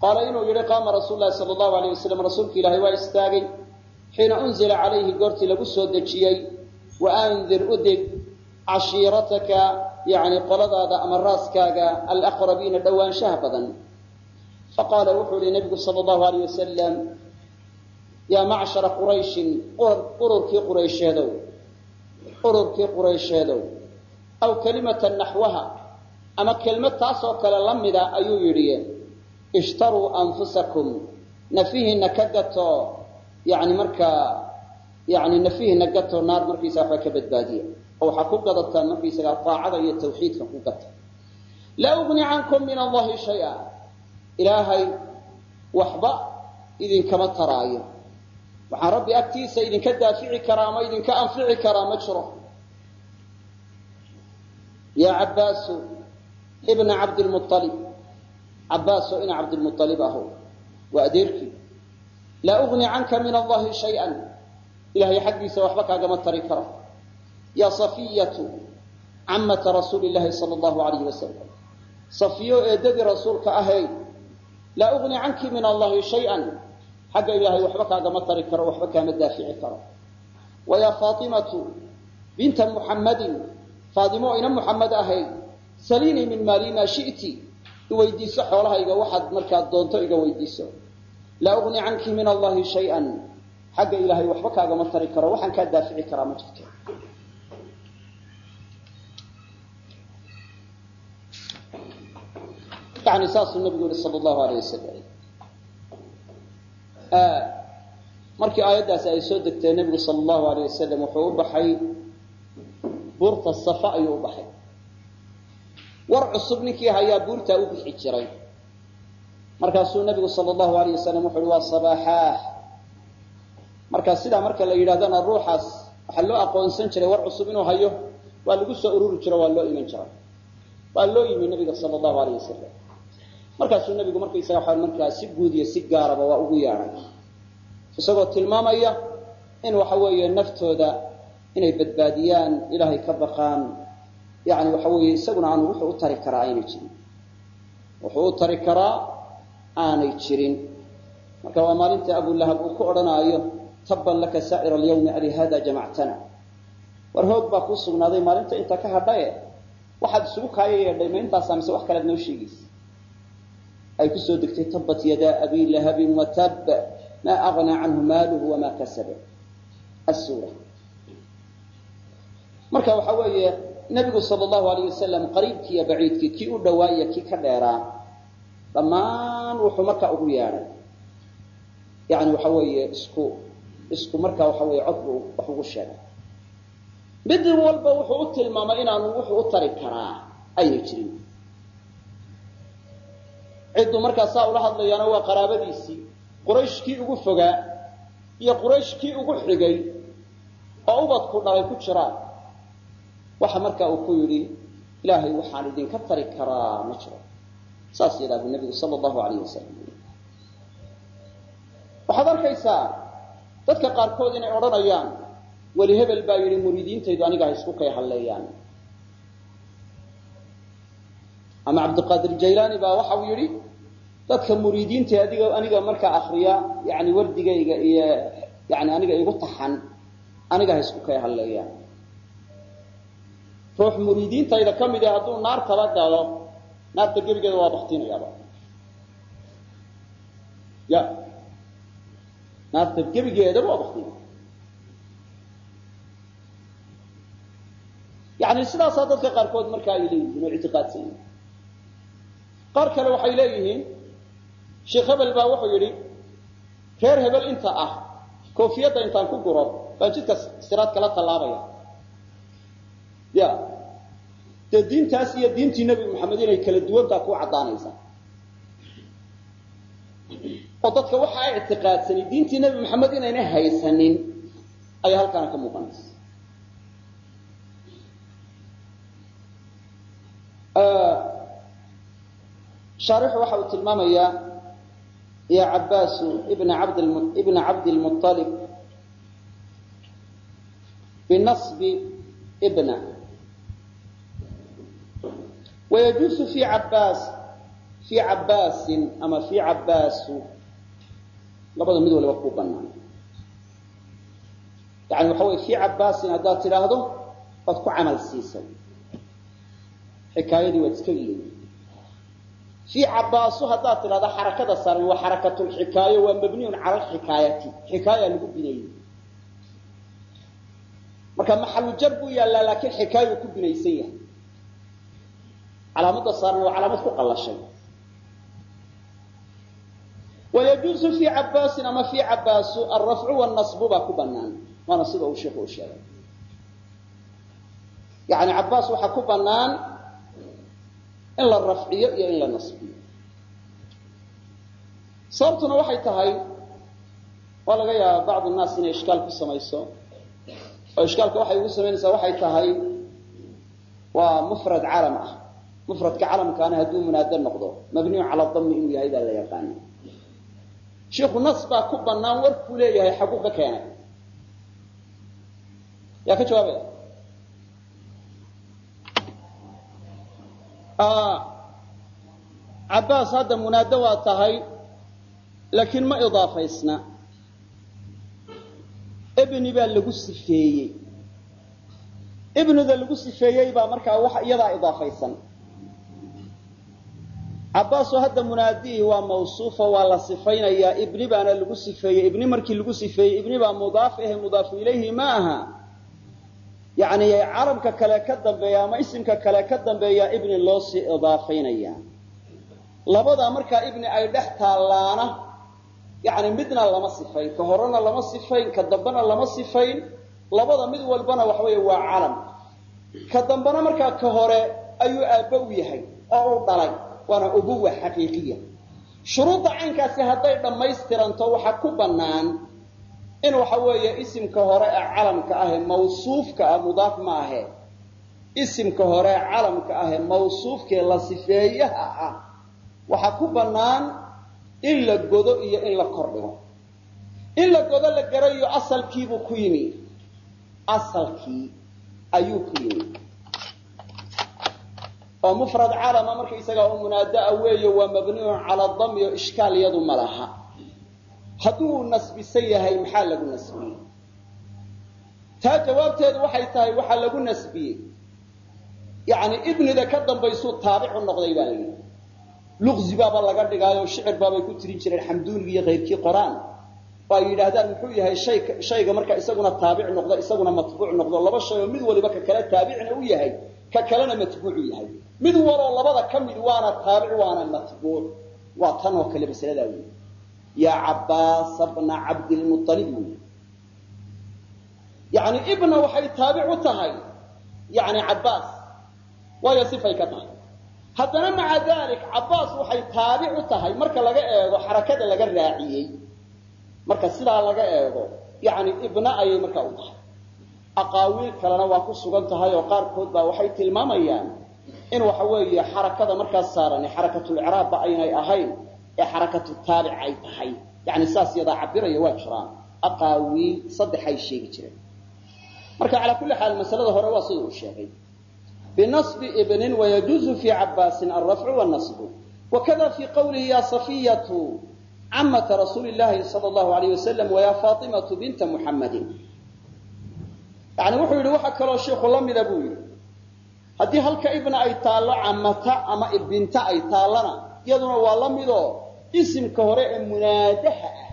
qaala inuu yihi qaama rasuul sala allahu alayh wasalam rasuulka ilaahay waa istaagay xiina unzila calayhi goortii lagu soo dejiyey wa andir udeg cashiirataka yani qoladaada ama raaskaaga alaqrabiina dhowaanshaha badan. Faqaala wuxuu yihi nabigu sala allahu alayh wasalam yaa macshara qurayshin ururkii quraysheedow ururkii quraysheedow aw kalimatan naxwaha ama kelmad taasoo kale la mida ayuu yidhi ishtaruu anfusakum nafihiina ka gato yani markaa yani nafihiina gato naar markiisa waxba ka badbaadiya oo waxaa ku gadataan markaysaga aacada iyo tawxiidka ku gata laa ugni cankum min allahi shaya ilaahay waxba idinkama taraayo waxaan rabbi agtiisa idinka daafici karaa ama idinka anfici karaa ma jiro yaa cabbaasu ibna cabdilmualib cabbaasoo ina cabdilmualib ahow waa adeerkii laa ugni canka min allahi shay-an. Ilahay xaggiisa waxba kaagama tari karo. Yaa safiyatu camata rasuuli llahi sala allahu alayhi wasalam safiyo eedadii rasuulka ahay laa ugni canki min allahi shay-an. Xagga ilaahay waxba kaagama tari karo waxba kaama daafici karo. Wayaa faatimatu binta muxammadin faatimo ina muxamed ahayd saliinii min maali maa shi'ti. Iweydiiso xoolahayga waxaad markaa doonto iga weydiiso laa ugni canki min allahi shay-an xagga ilaahay waxba kaagama tari karo waxaan kaa daafici karaa ma jirto yani saasuu nabigu yihi sala allahu alayh wasalam markii aayaddaasi ay soo degtay nebigu sala allahu alayh wasalam wuxuu u baxay buurta safa ayuu u baxay war cusub ninkii hayaa buurtaa u bixi jiray markaasuu nabigu sala allahu alayh wasalam wuxu uhi waa sabaaxaah markaa sidaa marka la yidhahdana ruuxaas waxaa loo aqoonsan jiray war cusub inuu hayo waa lagu soo ururi jiro waa loo iman jiray. Waa loo yimi nabiga sala allahu alayh wasalam markaasuu nabigu markaysaga waa markaa si guud iyo si gaaraba waa ugu yeedhay isagoo tilmaamaya in waxa weeye naftooda inay badbaadiyaan ilaahay ka baqaan. Yani waxa weeye isaguna aanu wuxuu u tari karaa aanay jirin wuxuu u tari karaa aanay jirin. Marka waa maalinta abulahab uu ku odhanaayo tabban laka saa'ira alyawmi alihada jamactana. War hoog baa kuu sugnaaday maalinta inta ka hadhaye. Waxaad isugu kaaya ma intaasaa mise wax kalead noo sheegaysa. Ay ku soo degtay tabat yadaa abi lahabin watab maa agnaa canhu maaluhu wamaa kasaba. Assuura. Marka waxa weeye nebigu sala allahu alayh wasalam qariibkii iyo baciidkii kii u dhowaa iyo kii ka dheeraa dhammaan wuxuu markaa ugu yeedhay. Yani waxa weeye isku isku markaa waxa weye cod wax ugu sheegay. Mid walba wuxuu u tilmaamay inaanu wuxuu u tari karaa aynay jirin. Cidduu markaa saa ula hadlayaana waa qaraabadiisii. Quraysh kii ugu fogaa iyo quraysh kii ugu xigay oo ubadku dhalay ku jiraan waxa markaa uu ku yidhi ilaahay waxaan idinka tari karaa ma jiro saas buu nabigu sala allahu alayh wasalam waxaad arkaysaa dadka qaarkood inay odhanayaan weli hebel baa yidhi muriidiintaydu aniga isku kay halleeyaan ama cabdiqaadir jaylaani baa waxa uu yidhi dadka muriidiinta adiga aniga markaa akriya yani wardigayga iyo yani aniga igu taxan aniga isku kay halleeyaan ruux muriidiintayda ka mid ah hadduu naar galo naarta gebigeeda waa baktinayaaba ya. Naarta gebigeedaba waa baktinaya yani sidaasaa dadka qaarkood marka ay leeyihiin oo ictiqaadsan qaar kale waxay leeyihiin sheekh hebel baa wuxuu yidhi reer hebel inta ah koofiyadda intaan ku guro baan jidka siraad kala tallaabaya. Ya dee diintaas iyo diintii nebi maxamed inay kala duwantaa ku caddaanaysaa oo dadka waxaa ictiqaadsani diintii nebi maxamed inayna haysanin ayaa halkaana ka muuqanaysa. Shaarixu waxa uu tilmaamayaa ya cabaasu ibna cabd ibna cabdilmualib binasbi ibna wayajuusu fi cabbaas fii cabbaasin ama fii cabbaasu labada mid waliba ku banaan yani waxa wey fii cabbaasin haddaad tidhaahdo waad ku camal siisay xikaayadii waad iska leeyi fii cabbaasu haddaad tidhahdo xarakada saaran waa xarakatulxikaayo waa mabniyun cala alxikaayati xikaaya lagu binayey marka maxalu jar buu calaamada saaran waa calaamad ku qallashay. Wayajuusu fii cabbaasin ama fii cabbaasu alrafcu wannasbu baa ku banaan waana sida uu sheikhu u sheegay. Yani cabbaas waxaa ku banaan in la rafciyo iyo in la nasbiyo. Sababtuna waxay tahay waa laga yaaba bacdu nnaas inay ishkaal ku samayso. Oo ishkaalka waxay ugu samaynaysaa waxay tahay waa mufrad calam ah mufradka calamkaana hadduu munaado noqdo mabniyun cala dami inuu yahay baa la yaqaana shiku nas baa ku banaan warkuu leeyahay xaguu ka keenay yaa ka jawaabaya cabbaas hadda munaado waa tahay laakiin ma idaafaysna ibni baa lagu sifeeyey ibnida lagu sifeeyey baa markaa wax iyadaa idaafaysan cabbaasoo hadda munaadihii waa mawsuufa waa la sifaynayaa. Ibni baana lagu sifeeyey ibni markii lagu sifeeyey ibni baa mudaaf ahe mudaafu ilayhi ma aha. Yacni carabka kale ka dambeeya ama isimka kale ka dambeeya ibni loo sii idaafaynaya labadaa markaa ibni ay dhex taallaana yani midna lama sifayn ka horena lama sifayn ka dambena lama sifayn. Labada mid walbana waxa weeye waa calam. Ka dambena markaa ka hore ayuu aabba yahay oo u dhalay waana ubuwa xaqiiqiya. Shuruudda caynkaasi hadday dhammaystiranto waxaa ku bannaan in waxa weeye isimka hore ee calamka ahe mawsuufka ah mudaaf ma ahe. Isimka hore ee calamka ahe mawsuufkee la sifeeyaha ah waxaa ku bannaan in la godo iyo in la kordhigo. In la godo la garayo asalkiibuu ku yimi. Asalkii ayuu ku yimi oo mufrad calama markaysagaa oo munaadaa weeye waa mabniyun cala dami oo ishkaal iyadu ma laha. Hadduu nasbisan yahay maxaa lagu nasbiyey? Taa jawaabteedu waxay tahay waxaa lagu nasbiyey. Yani ibnida ka dambaysuu taabicu noqday baa la yidhi. Luqzi baaba laga dhigaayo shicir baabay ku tirin jireen xamduunigi iyo kayrkii qoraan oo yidhaahdaan muxuu yahay hay shayga marka isaguna taabic noqdo isaguna matbuuc noqdo laba shay oo mid waliba ka kale taabicna u yahay ka kalena matbuucu yahay. Mid waloo labada ka mid waana taabic waana matbuuc. Waa tan oo kale masaladaa wey yaa cabbaasa bna cabdilmualib wey yani ibna waxay taabic u tahay. Yani cabbaas. Waayo sifay ka tahay. Haddana maca dalik cabbaas waxay taabic u tahay marka laga eego xarakada laga raaciyey. Marka sidaa laga eego yani ibna ayay markaa u tahay aqaawiil kalena waa ku sugan tahay oo qaarkood baa waxay tilmaamayaan in waxa weeye xarakada markaas saaran xarakatulcraabba aynay ahayn ee xarakatu taabic ay tahay. Yani saas yadaa cabiraya waa jiraan. Aqaawiil saddexay sheegi jireen. Marka calaa kulli xaal masalada hore waa sida uu sheegay. Binasbi ibnin wayajuuzu fii cabbaasin alrafcu wannasbu wakada fii qawlihi ya safiyatu camata rasuuli llahi sala allahu alayh wasalam waya faatimatu binta muxammadin yani wuxuu yidhi waxa kaloo shiiku la mida buu yidhi. Haddii halka ibna ay taallo camata ama binta ay taallana iyaduna waa la midoo isimka hore ee munaadaha ah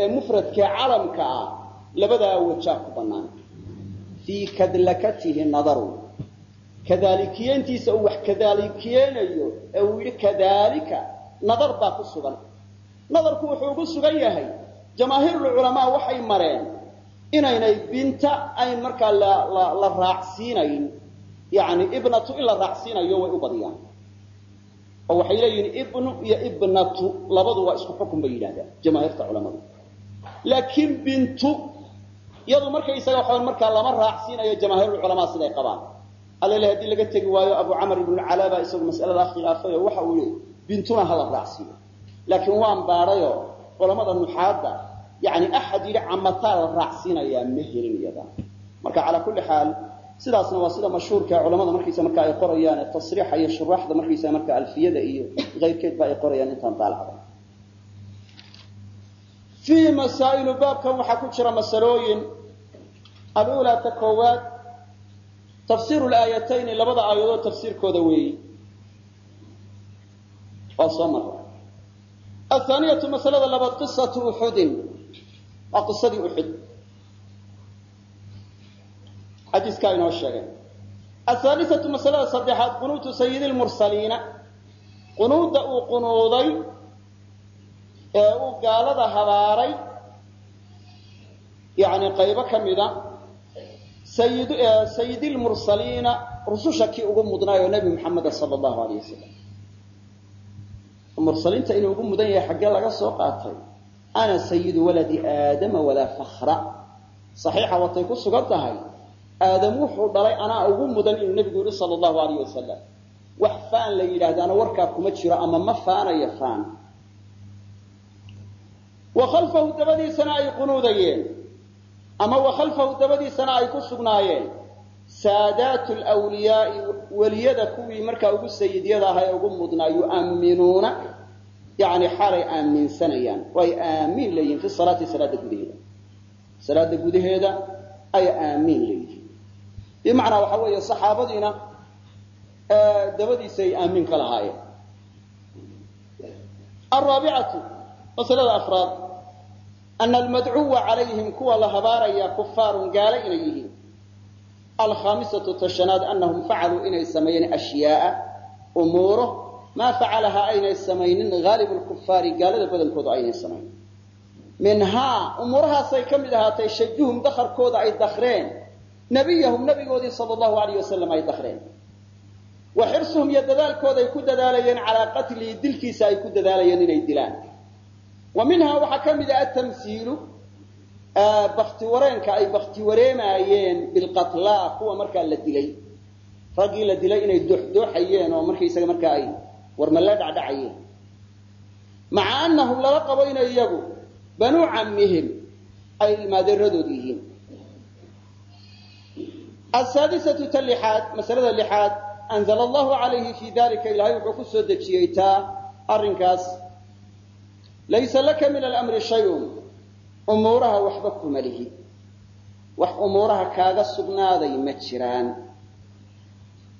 ee mufradkee calamka ah labadaa wajaa ku bannaan. Fii kadlakatihi nadaru kadaalikiyentiisa uu wax kadaalikiyeenayo ee uu yidhi kadaalika. Nadar baa ku sugan. Nadarku wuxuu ugu sugan yahay jamaahiirulculamaa waxay mareen inaynay binta ayn markaa la raacsiinayn. Yani ibnatu in la raacsiinayo way u badiyaan. Oo waxay leeyihiin ibnu iyo ibnatu labadu waa isku xukun bay yidhahdaan jamaahiirta culamadu. Laakiin bintu iyadu markaysaga waxaa markaa lama raacsiinayo jamaahiirulculamaa siday qabaan. Allele haddii laga tegi waayo abu camr ibnu calaa baa isagu mas'aladaa khilaafay waxa uu yihi bintuna hala raacsiiyo laakiin waan baadhayo culamada nuxaadda yani axad yidhi camataa la raacsiinayaa ma helin iyada. Marka calaa kulli xaal sidaasna waa sida mashhuurka culamada markiisa marka ay qorayaan ee tasriixa iyo shuraaxda markiisa marka alfiyada iyo keyrkeedba ay qorayaan intaan daalacda fiihi masaa'ilu baabkan waxaa ku jira masalooyin. Alulaa ta koowaad tafsiiru laayatayni labada aayadood tafsiirkooda weeyi. Waa soo mara athaaniyatu masalada labaad qisatu uxudin waa qisadii uxud xadiiskaa inoo sheegay. Athaalisatu masalada saddexaad qunuutu sayidi lmursaliina qunuudda uu qunuuday ee uu gaalada habaaray yani qaybo ka mida sayid sayidi lmursaliina rususha kii ugu mudnaayoo nebi maxameda sala allahu alayh wasalam mursaliinta inuu ugu mudan yahay xaggee laga soo qaatay ana sayidu waladi aadama walaa fakra saxiixa watay ku sugan tahay aadam wuxuu dhalay anaa ugu mudan inuu nebigu yihi sala allahu alayh wasalam wax faan la yidhaahdaana warkaa kuma jiro ama ma faanayo faan wa khalfahu dabadiisana ay qunuudayeen ama wa khalfahu dabadiisana ay ku sugnaayeen saadaatu lwliyaai weliyada kuwii markaa ugu sayidyada aha ee ugu mudnaa yu'amminuuna yani xaalay aaminsanayaan oo ay aamiin leeyihiin fi salaati salaada gudaheeda salaada gudaheeda ay aamiin leeyihiin. Bimacnaa waxa weeye saxaabadiina dabadiisa ay aamiin ka lahaayeen. Araabicatu masalada afraad ana almadcuwa calayhim kuwa la habaaraya kufaarun gaalo inay yihiin. Alkhaamisatu tashanaad anahum facaluu inay sameeyeen ashyaaa umuuro maa facalahaa aynay samaynin haalibu lkufaari gaalada badankooda aynay samaynin minhaa umuurahaasay ka mid ahaatay shajuhum dakarkooda ay dakreen nabiyahum nabigoodii sal allahu alayh wasalam ay dakreen wa xirsuhum iyo dadaalkooda ay ku dadaalayeen calaa qatlihi dilkiisa ay ku dadaalayeen inay dilaan. Wa minhaa waxaa ka mid ah atamhiilu bakti wareenka ay bakti wareemaayeen bilqatlaa kuwa markaa la dilay. Raggii la dilay inay dooxdooxayeen oo markaysaga markaa ay warmale dhacdhacayeen maca anahum lala qabo inay iyagu banuu cammihim ay ilmaadeeradood yihiin. Asaadisatu ta lixaad masalada lixaad anzala allahu calayhi fii dalika ilaahay wuxuu ku soo dejiyey taa arrinkaas. Laysa laka min alamri shayun umuuraha waxba kuma lihi. Wax umuuraha kaaga sugnaaday ma jiraan.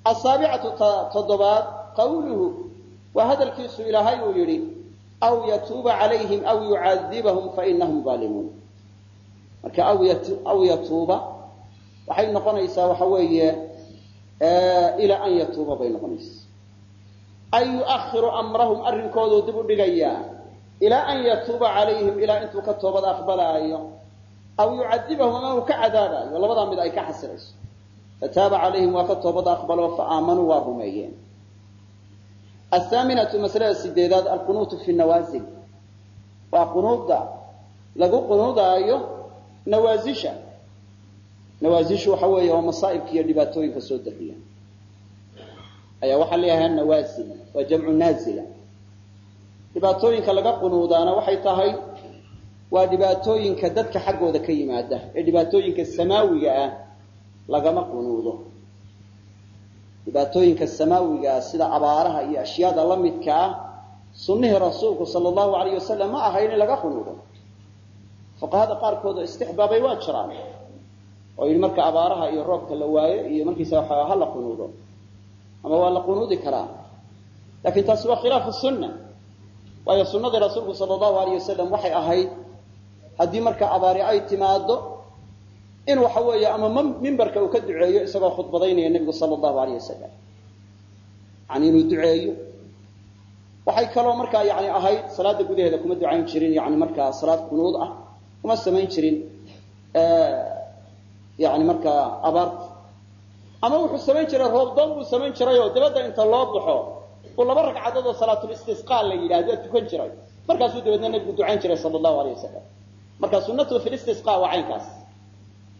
Asaabicatu toddobaad qawluhu waa hadalkiisu ilaahay uu yidhi aw yatuuba calayhim aw yucadibahum fainahum aalimuun marka aw yatuuba waxay noqonaysaa waxa weeye ilaa an yatuuba bay noqonaysaa. Ay yuahiru amrahum arrinkoodu dib u dhigayaa. Ilaa an yatuuba calayhim ilaa intuu ka toobad aqbalaayo. Aw yucadibahum ama uu ka cadaabaayo. Labadaa mid ay ka xasilayso fataaba calayhim waa ka toobad aqbalo faaamanuu waa rumeeyeen athaaminatu masalada sideedaad alqunuutu fi nawaasil waa qunuudda. Lagu qunuudaayo nawaasisha nawaasishu waxa weeye waa masaa'ibka iyo dhibaatooyinka soo dariya ayaa waxaa leeyahay nawaasil waa jamcu naazila. Dhibaatooyinka laga qunuudaana waxay tahay waa dhibaatooyinka dadka xaggooda ka yimaada. Ee dhibaatooyinka samaawiga ah lagama qunuudo dhibaatooyinka samaawiga ah sida abaaraha iyo ashyaada la midka ah sunnihii rasuulku sala allahu alayh wasalam ma ahayn in laga qunuudo fuqahada qaarkood oo istixbaabay waa jiraan. Oo yidhi marka abaaraha iyo roobka la waayo iyo markiisa waxa ha la qunuudo ama waa la qunuudi karaa. Lakin taasi waa khilaafu sunna. Waayo sunnadii rasuulku sala allahu alayh wasalam waxay ahayd haddii marka abaari ay timaado in waxa weeye ama mimbarka uu ka duceeyo isagoo khudbadaynaya nebigu sala allahu alayh wasalam yani inuu duceeyo. Waxay kaloo markaa yani ahayd salaada gudaheeda kuma ducayn jirin yani markaa salaad qunuud ah kuma samayn jirin yani markaa abaarta ama wuxuu samayn jiray roobdoon buu samayn jiray oo dabadda inta loo baxo uu laba ragcadood oo salaatulistisqa la yidhahdo tukan jiray. Markaasuu dabeedna nebigu ducayn jiray sala allahu alayh wasalam marka sunnatu fi waa caynkaas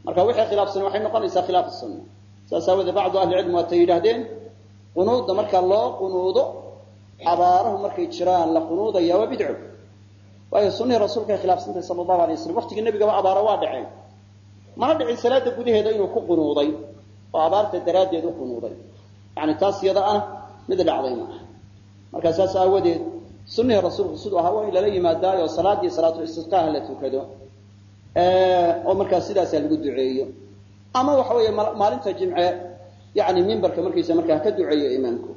marka wixii khilaafsan waxay noqonaysaa khilaaf sunna. Saas aawoodee bacdu ahli cilmi waatay yidhaahdeen qunuudda marka loo qunuudo abaarahu markay jiraan la qunuudaya waa bidco. Waayo sunnihii rasuulkay khilaafsantahay sala allahu alay waslam waqtigii nebigaba abaaro waa dhaceen. Mana dhicin salaada gudaheeda inuu ku qunuuday oo abaarta daraaddeed u qunuuday. Yani taas iyada ah mid dhacday maaha markaa saas aawadeed sunihii rasuulku siduu ahaa waa in lala yimaadaayo salaadii salaatulistisqaaha la tukado oo markaa sidaasaa lagu duceeyo. Ama waxa weeye maalinta jimce yani mimbarka markiisa markaa ka duceeyo imaamku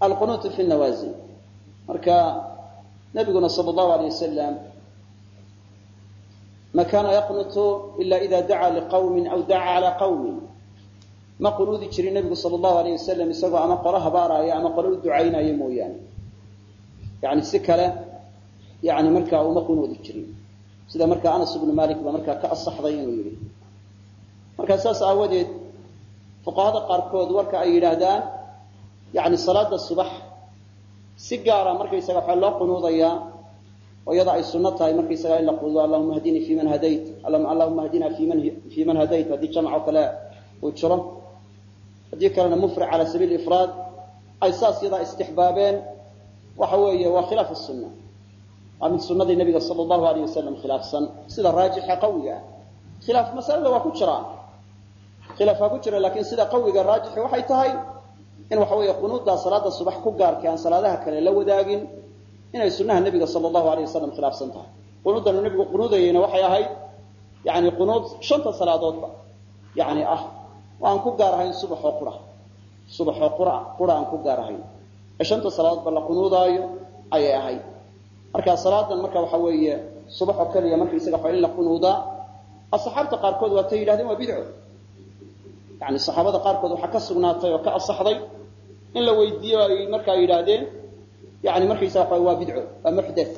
alqunuutu fi nawaasil marka nabiguna sal allahu alay wasalam ma kaana yaqnutu ila ida dacaa liqawmin aw dacaa calaa qawmin. Ma qunuudi jirin nebigu sal allahu alayh wasalam isagoo ama qolo habaaraya ama qolo u ducaynaya mooyaane. Yani si kale yani markaa uma qunuudi jirin sida markaa anas ibnu malik ba markaa ka asaxday inuu yidhi markaa saas aawadeed fuqahada qaarkood warka ay yidhaahdaan yani salaada subax si gaara markaysaga waxaa loo qunuudayaa iyada ay sunno tahay markaysaga in la qunuudo allahuma hdinii fi hadayt allahuma hdina fi man hadayt haddii jamco kale uu jiro haddii kalena mufric cala sabiil ifraad ay saas yadaa istixbaabeen waxa weeye waa khilaaf sunna waa mid sunadii nabiga sal allahu alayh wasalam khilaafsan sida raajixa qawiga. Khilaaf masalada waa ku jiraa khilaaf waa ku jira laakiin sida qawiga raajixi waxay tahay in waxa weeye qunuuddaa salaada subax ku gaarkay aan salaadaha kale la wadaagin inay sunaha nebiga sal allahu alayh wasalam khilaafsan tahay. Qunuuddanu nebigu qunuudayeyna waxay ahayd yani qunuud shanta salaadoodba yani ah aan ku gaar ahayn subaxoo qura. Subaxoo qura qura aan ku gaar ahayn ee shanta salaadoodba la qunuudaayo ayay ahayd marka salaadan marka waxa weeye subax oo keliya markaysaga waa in la qunuudaa asxaabta qaarkood waa tay yidhahdeen waa bidco. Yani saxaabada qaarkood waxaa ka sugnaatay oo ka asaxday in la weydiiyo ay markaa yidhaahdeen yani markaysaga waa waa bidco waa muxdath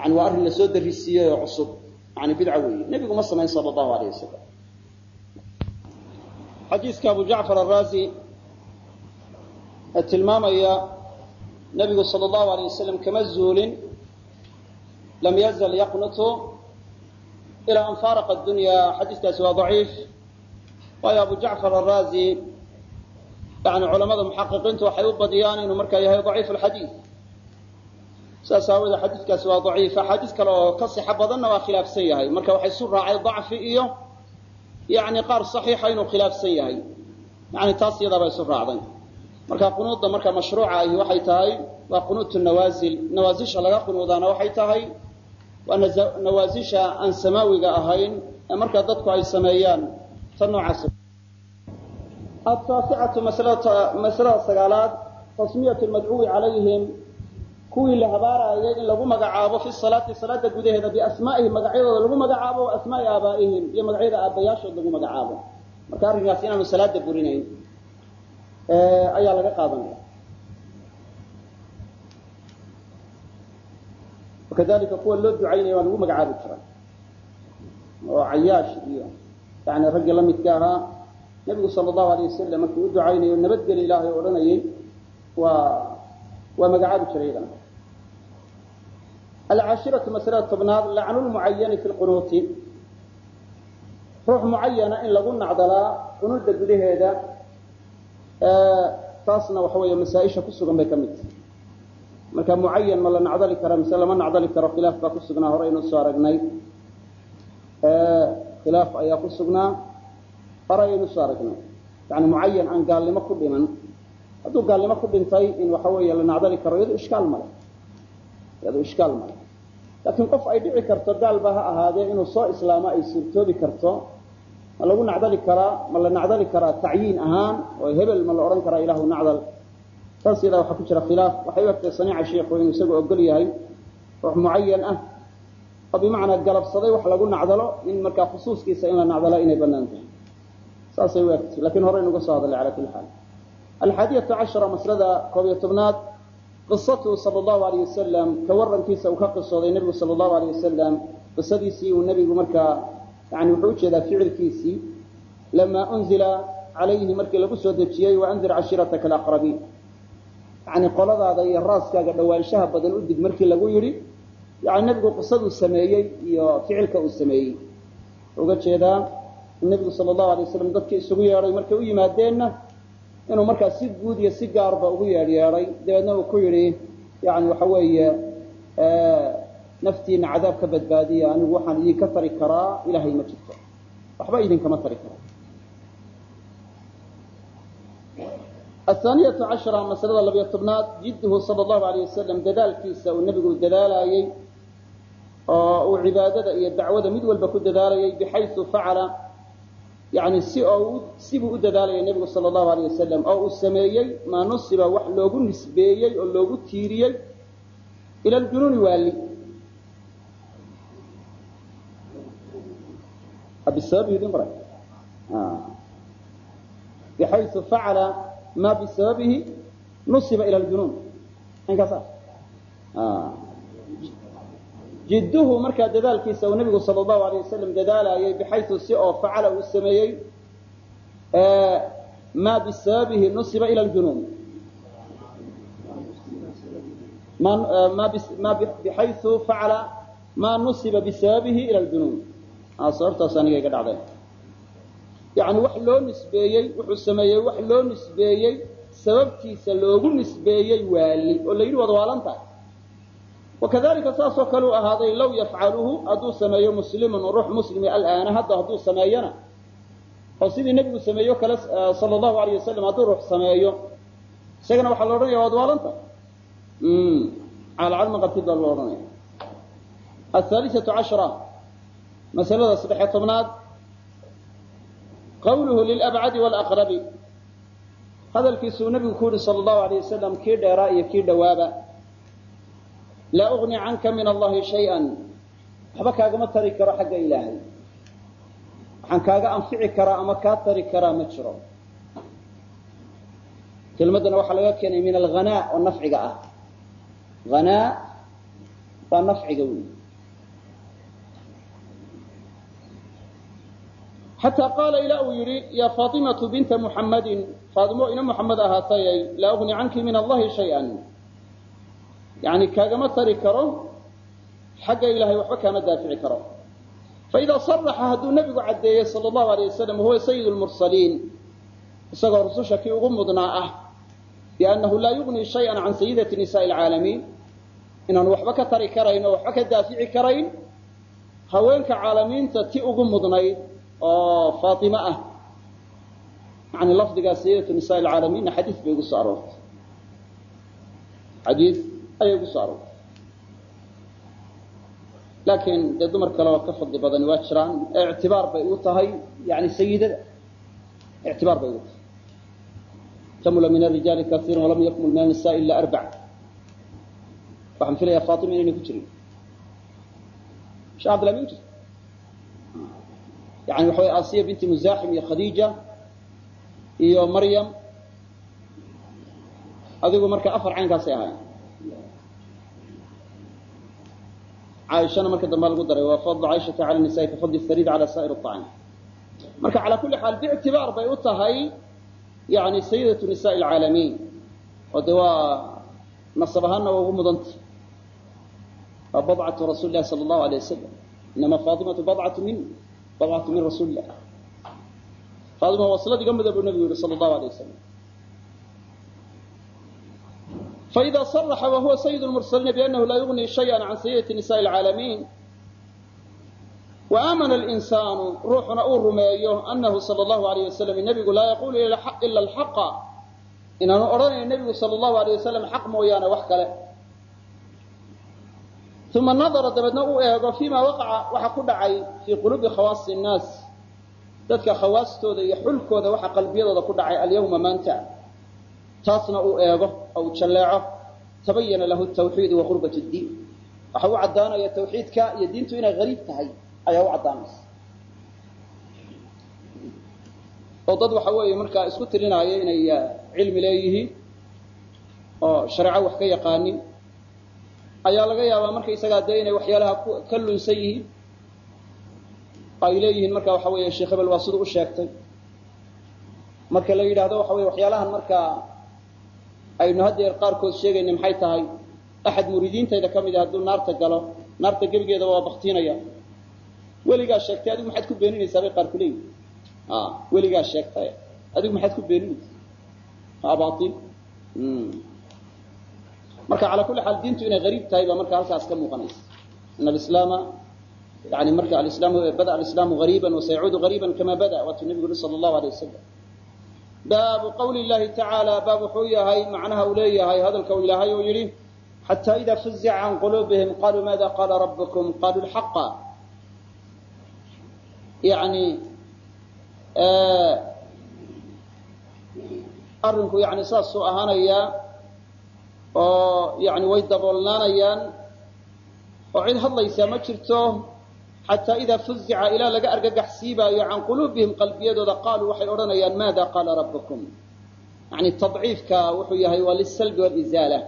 yani waa arrin la soo darisiiyey oo cusub. Yani bidco weeye. Nebigu ma samayn sala allahu alayh wasalam xadiiska abu jacfar araazi ee tilmaamaya nabigu sal allahu alayh wasalam kama zuulin lam yazal yaqnutu ilaa an faaraqa dunya xadiiskaasi waa daciif. Waayo abu jacfar araazi yani culamada muxaqiqiintu waxay u badiyaan inuu markaa yahay daciif alxadiid saas aawoodee xadiidkaasi waa daciif. Axaadiis kale oo ka sixo badanna waa khilaafsan yahay. Marka waxay isu raacay dacfi iyo yani qaar saxiixa inuu khilaafsan yahay. Yani taas iyadaaba isu raacday marka qunuudda marka mashruuca ahi waxay tahay waa qunuutu nawaasil nawaasisha laga qunuudaana waxay tahay waa nawaasisha aan samaawiga ahayn ee markaa dadku ay sameeyaan. Ta noocaas. Ataasicatu masalada sagaalaad tasmiyatu lmadcuwi calayhim. Kuwii la habaaraayay in lagu magacaabo fi salaati salaada gudaheeda biasmaa'ihim magacyadooda lagu magacaabo wa asmaai aabaa'ihim iyo magacyada aabbayaashood lagu magacaabo. Marka arrinkaas inaanu salaada burinayn ayaa laga qaadanaya wakadalika kuwa loo ducaynaya waa lagu magacaabi karaa. Oo cayaash iyo yani raggii la midka ahaa. Nabigu sala allahu alayh wasalam markuu u ducaynayo nabadgeli ilaahay odhanayay waa waa magacaabi jiray iyadana alcaashiratu masalada tobnaad lacnu lmucayani fi lqunuuti ruux mucayana in lagu nacdalaa qunuudda gudaheeda taasna waxa weeye masaaisha ku sugan bay ka mid tahay. Marka mucayan ma la nacdali kara mise lama nacdali karo khilaaf baa ku sugnaa hore aynu soo aragnay. Khilaaf ayaa ku sugnaa hore ayaynu soo aragnay. Yani mucayan aan gaalnimo ku dhiman hadduu gaalnimo ku dhintay in waxa weeye la nacdali karo iyado ishkaal male iyado ishkaal male laakiin qof ay dhici karto gaalba ha ahaadee inuu soo islaamo ay suurtoobi karto ma lagu nacdali karaa ma la nacdali karaa tacyiin ahaan oo hebel ma la odhan karaa ilahu nacdal. Taas iyadaa waxaa ku jira khilaaf. Waxay u egtay saniica sheikhu inuu isagu ogol yahay ruux mucayan ah oo bimacnaa galabsaday wax lagu nacdalo in markaa khusuuskiisa in la nacdalo inay bannaan tahay. Saasay u egtay. Lakiin hore inuga soo hadalay cala kulli xaal. Alxaadiyatu cashara maslada koob iyo tobnaad qisatuhu sala allahu alayh wasalam ka warankiisa uu ka qisooday nebigu sala allahu alayh wasalam qisadiisii uu nebigu markaa yani wuxuu u jeedaa ficilkiisii lamaa unzila calayhi markii lagu soo dejiyey waandir cashiirataka alaqrabiin. Yani qoladaada iyo raaskaaga dhawaanshaha badan u dig markii lagu yidhi yani nebigu qisaduu sameeyey iyo ficilka uu sameeyey. Uga jeedaa nebigu sala allahu alay wasalam dadkii isugu yeedhay markay u yimaadeenna inuu markaa si guud iyo si gaarba ugu yeedh yeedhay. Dabeedna uu ku yidhi yani waxa weeye naftiina cadaab ka badbaadiya anigu waxaan idinka tari karaa ilaahay ma jirto. Waxba idinkama tari kara athaaniyatu cashara masalada labiyo tobnaad jidduhu sala allahu alayh wasalam dadaalkiisa uu nebigu dadaalayey oo uu cibaadada iyo dacwada mid walba ku dadaalayay bixayu facala yani si sibuu u dadaalayay nebigu sala allahu alayh wasalam oo uu sameeyey maa nusiba wax loogu nisbeeyey oo loogu tiiriyey ila ljunuuni waali bixayu facala ma bisababihi nusiba ila ljunuun inkaas jidduhu markaa dadaalkiisa uu nebigu sala allahu alayh wasalam dadaalayay bixayu si oo facala uu sameeyey ma bisababihi nusiba ila ljunuun bixayu facala ma nusiba bisababihi ila ljunuun sababtaas aniga iga dhacday. Yani wax loo nisbeeyey wuxuu sameeyey wax loo nisbeeyey sababtiisa loogu nisbeeyey waali oo la yidhi wad waalantahay. Wakadalika saasoo kale u ahaaday law yafcaluhu hadduu sameeyo muslimun ruux muslimi alaana hadda hadduu sameeyona oo sidii nebigu sameeyo kale sala allahu alayh wasalam hadduu ruux sameeyo isagana waxaa la odhanaya waad waalantahay? Calacalma qabtid baa loo odhanaya ahaalisatu cashra masalada saddexiyo tobnaad qawluhu lilabcadi walaqrabi hadalkiisuu nebigu ku yihi sala allahu alayh wasalam kii dheeraa iyo kii dhowaaba. Laa ugni canka min allahi shay-an. Waxba kaagama tari karo xagga ilaahay. Waxaan kaaga anfici karaa ama kaa tari karaa ma jiro. Kelmaddana waxaa laga keenay min alghanaa oo nafciga ah. Hanaa waa nafciga wey xataa qaala ilaa uu yidhi yaa faatimatu binta muxammadin faatimo ina muxamed ahaatayay laa ugni canki min allahi shay-an. Yani kaagama tari karo xagga ilaahay waxba kaama daafici karo. Faidaa saraxa hadduu nebigu caddeeyey sala allahu alayh wasalam huwa sayid lmursaliin isagoo rususha kii ugu mudnaa ah. Biannahu laa yugnii shay-an can sayidati nisaai alcaalamiin inaanu waxba ka tari karayn oo waxba ka daafici karayn. Haweenka caalamiinta ti ugu mudnayd oo faatima ah. Yani lafdigaa sayidatu nisaai alcaalamiinna xadiis bay ugu soo aroortay. Xadiis ayay ugu soo aroortay. Laakiin dee dumar kale oo ka fadli badani waa jiraan. Ictibaar bay u tahay yani sayidada ictibaar bay ugu tahay. Tamula min arijaali kaiira walam yakmul min annisaa ila arbac waxaan filayaa faatima inayna ku jirin shee abdillah ma jirto yani waxa way asiya binti muzaxim iyo khadiija iyo maryam adigu marka afar caynkaasay ahaayeen caaishana marka dambe lagu daray waa fadlu caaishata cala nisaai ka fadli farid cala saa'ir acam marka calaa kulli xaal biictibaar bay u tahay yani sayidatu nisaai alcaalamiin oo de waa nasab ahaanna waa ugu mudanta waa badcatu rasuuli sala allahu alay wasalam inama faatimatu badcatu min badcatu min rasuuli illah faatima waslad iga muda buu nabigu yihi sala allahu alay wasalam فإذا صرح وهو سيد المرسلين بأنه لا يغني شيئا عن سيدة نساء العالمين وآمن الإنسان روحنا أور رميه أنه صلى الله عليه وسلم النبي لا يقول إلا الحق إن أنا أراني النبي صلى الله عليه وسلم حق مويانا وحكله uma nadara dabeedna u eego fii waqaca waxa ku dhacay fii quluubi khawaasi innaas. Dadka khawaastooda iyo xulkooda waxa qalbiyadooda ku dhacay alyawma maanta. Taasna uu eego oo jalleeco tabayana lahu tawxiidu wa qurbat ddiin waxa u caddaanaya tawxiidka iyo diintu inay hariib tahay ayaa u caddaanaysa. Oo dad waxa weeye markaa isku tirinaayo inay ah, cilmi leeyihiin oo shareeco wax ka yaqaanin ayaa laga yaabaa markaysagaa dee inay waxyaalaha ka lunsan yihiin ay leeyihiin marka waxa weeye sheekh hebel waa siduu u sheegtay. Marka la yidhaahdo waxa weye waxyaalahan markaa aynu haddeer qaarkood sheegayna maxay tahay axad muriidiintayda ka mid a hadduu naarta galo naarta gebigeedaba waa baktiinaya weligaa sheegtay adigu maxaad ku beeninaysaa bay qaar ku leeyihiin weligaa sheegtay. Adigu maxaad ku beeninaysaa. Abail marka calaa kulli xaal diintu inay hariib tahay baa marka halkaas ka muuqanaysa. Yani marka bada alislaamu gariiban wasayacuudu gariiban kama bada waatuu nebigu yihi sala allahu alay wasalam baabu qawli llahi tacaala baab wuxuu yahay macnaha uu leeyahay hadalka uu ilaahay uu yidhi xataa ida fuzica can quluubihim qaluu maada qaala rabbukum? Qaluu lxaqa yani arrinku yani saasuu ahaanayaa oo yani way daboolnaanayaan oo cid hadlaysaa ma jirto xataa idaa fuzica ilaa laga argagax siibaayo can quluubihim qalbiyadooda qaaluu waxay odhanayaan maada qaala rabbukum? Yani tadciifka wuxuu yahay waa lisalbi walizaala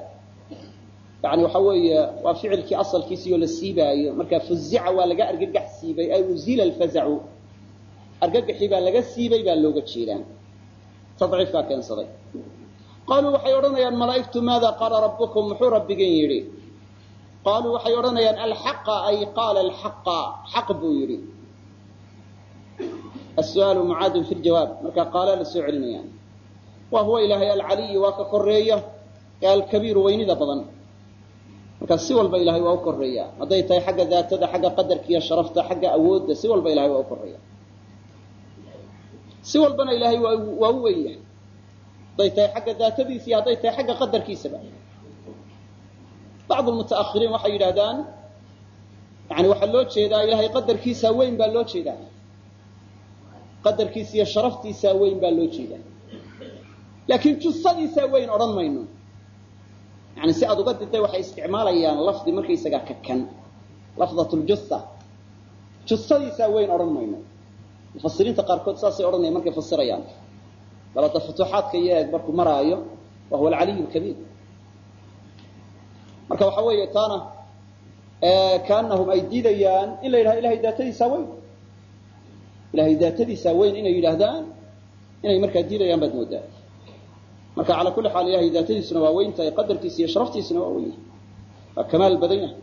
yani waxa weeye waa ficilkii asalkiisiyo la siibaayo. Marka fuzica waa laga argagax siibay ay uzila alfazacu. Argagaxii baa laga siibay baa looga jeedaa. Tadciifkaa keensaday qaaluu waxay odhanayaan malaa'igtu maada qaala rabbukum? Muxuu rabbigin yidhi. Qaaluu waxay odhanayaan alxaqa ay qaala alxaqa xaq buu yidhi. Asu'aalu mucaadun fi ljawaab marka qaala la soo celinayaan. Wa huwa ilaahay alcaliyu waa ka koreeya ee alkabiiru weynida badan. Marka si walba ilahay waa u koreeya hadday tahay xagga daatada xagga qadarka iyo sharafta xagga awoodda si walba ilahay waa u koreeya si walbana ilaahay waa u weyn yahay hadday tahay xagga daatadiisa iyo hadday tahay xagga qadarkiisaba. Bacdu lmuta'ahiriin waxay yidhahdaan yani waxaa loo jeedaa ilahay qadarkiisaa weyn baa loo jeedaa. Qadarkiisa iyo sharaftiisaa weyn baa loo jeedaa. Laakiin jusadiisaa weyn odhan mayno. Yani si aad uga diday waxay isticmaalayaan lafdi markaysagaa kakan lafdat ljusa jusadiisaa weyn odhan mayno. Mufasiriinta qaarkood saasay odhanaya markay fasirayaan balada futuuxaadka iyo markuu maraayo wa huwa alcaliy lkabiir marka waxa weeye taana kaanahum ay diidayaan in la yidhahdo ilahay daatadiisaa weyn. Ilahay daatadiisaa weyn inay yidhaahdaan inay markaa diidayaan baad moodaa. Marka calaa kulli xaal ilahay daatadiisuna waa weyn qadarkiisa iyo sharaftiisuna waa weyn waa kamaal badan yahay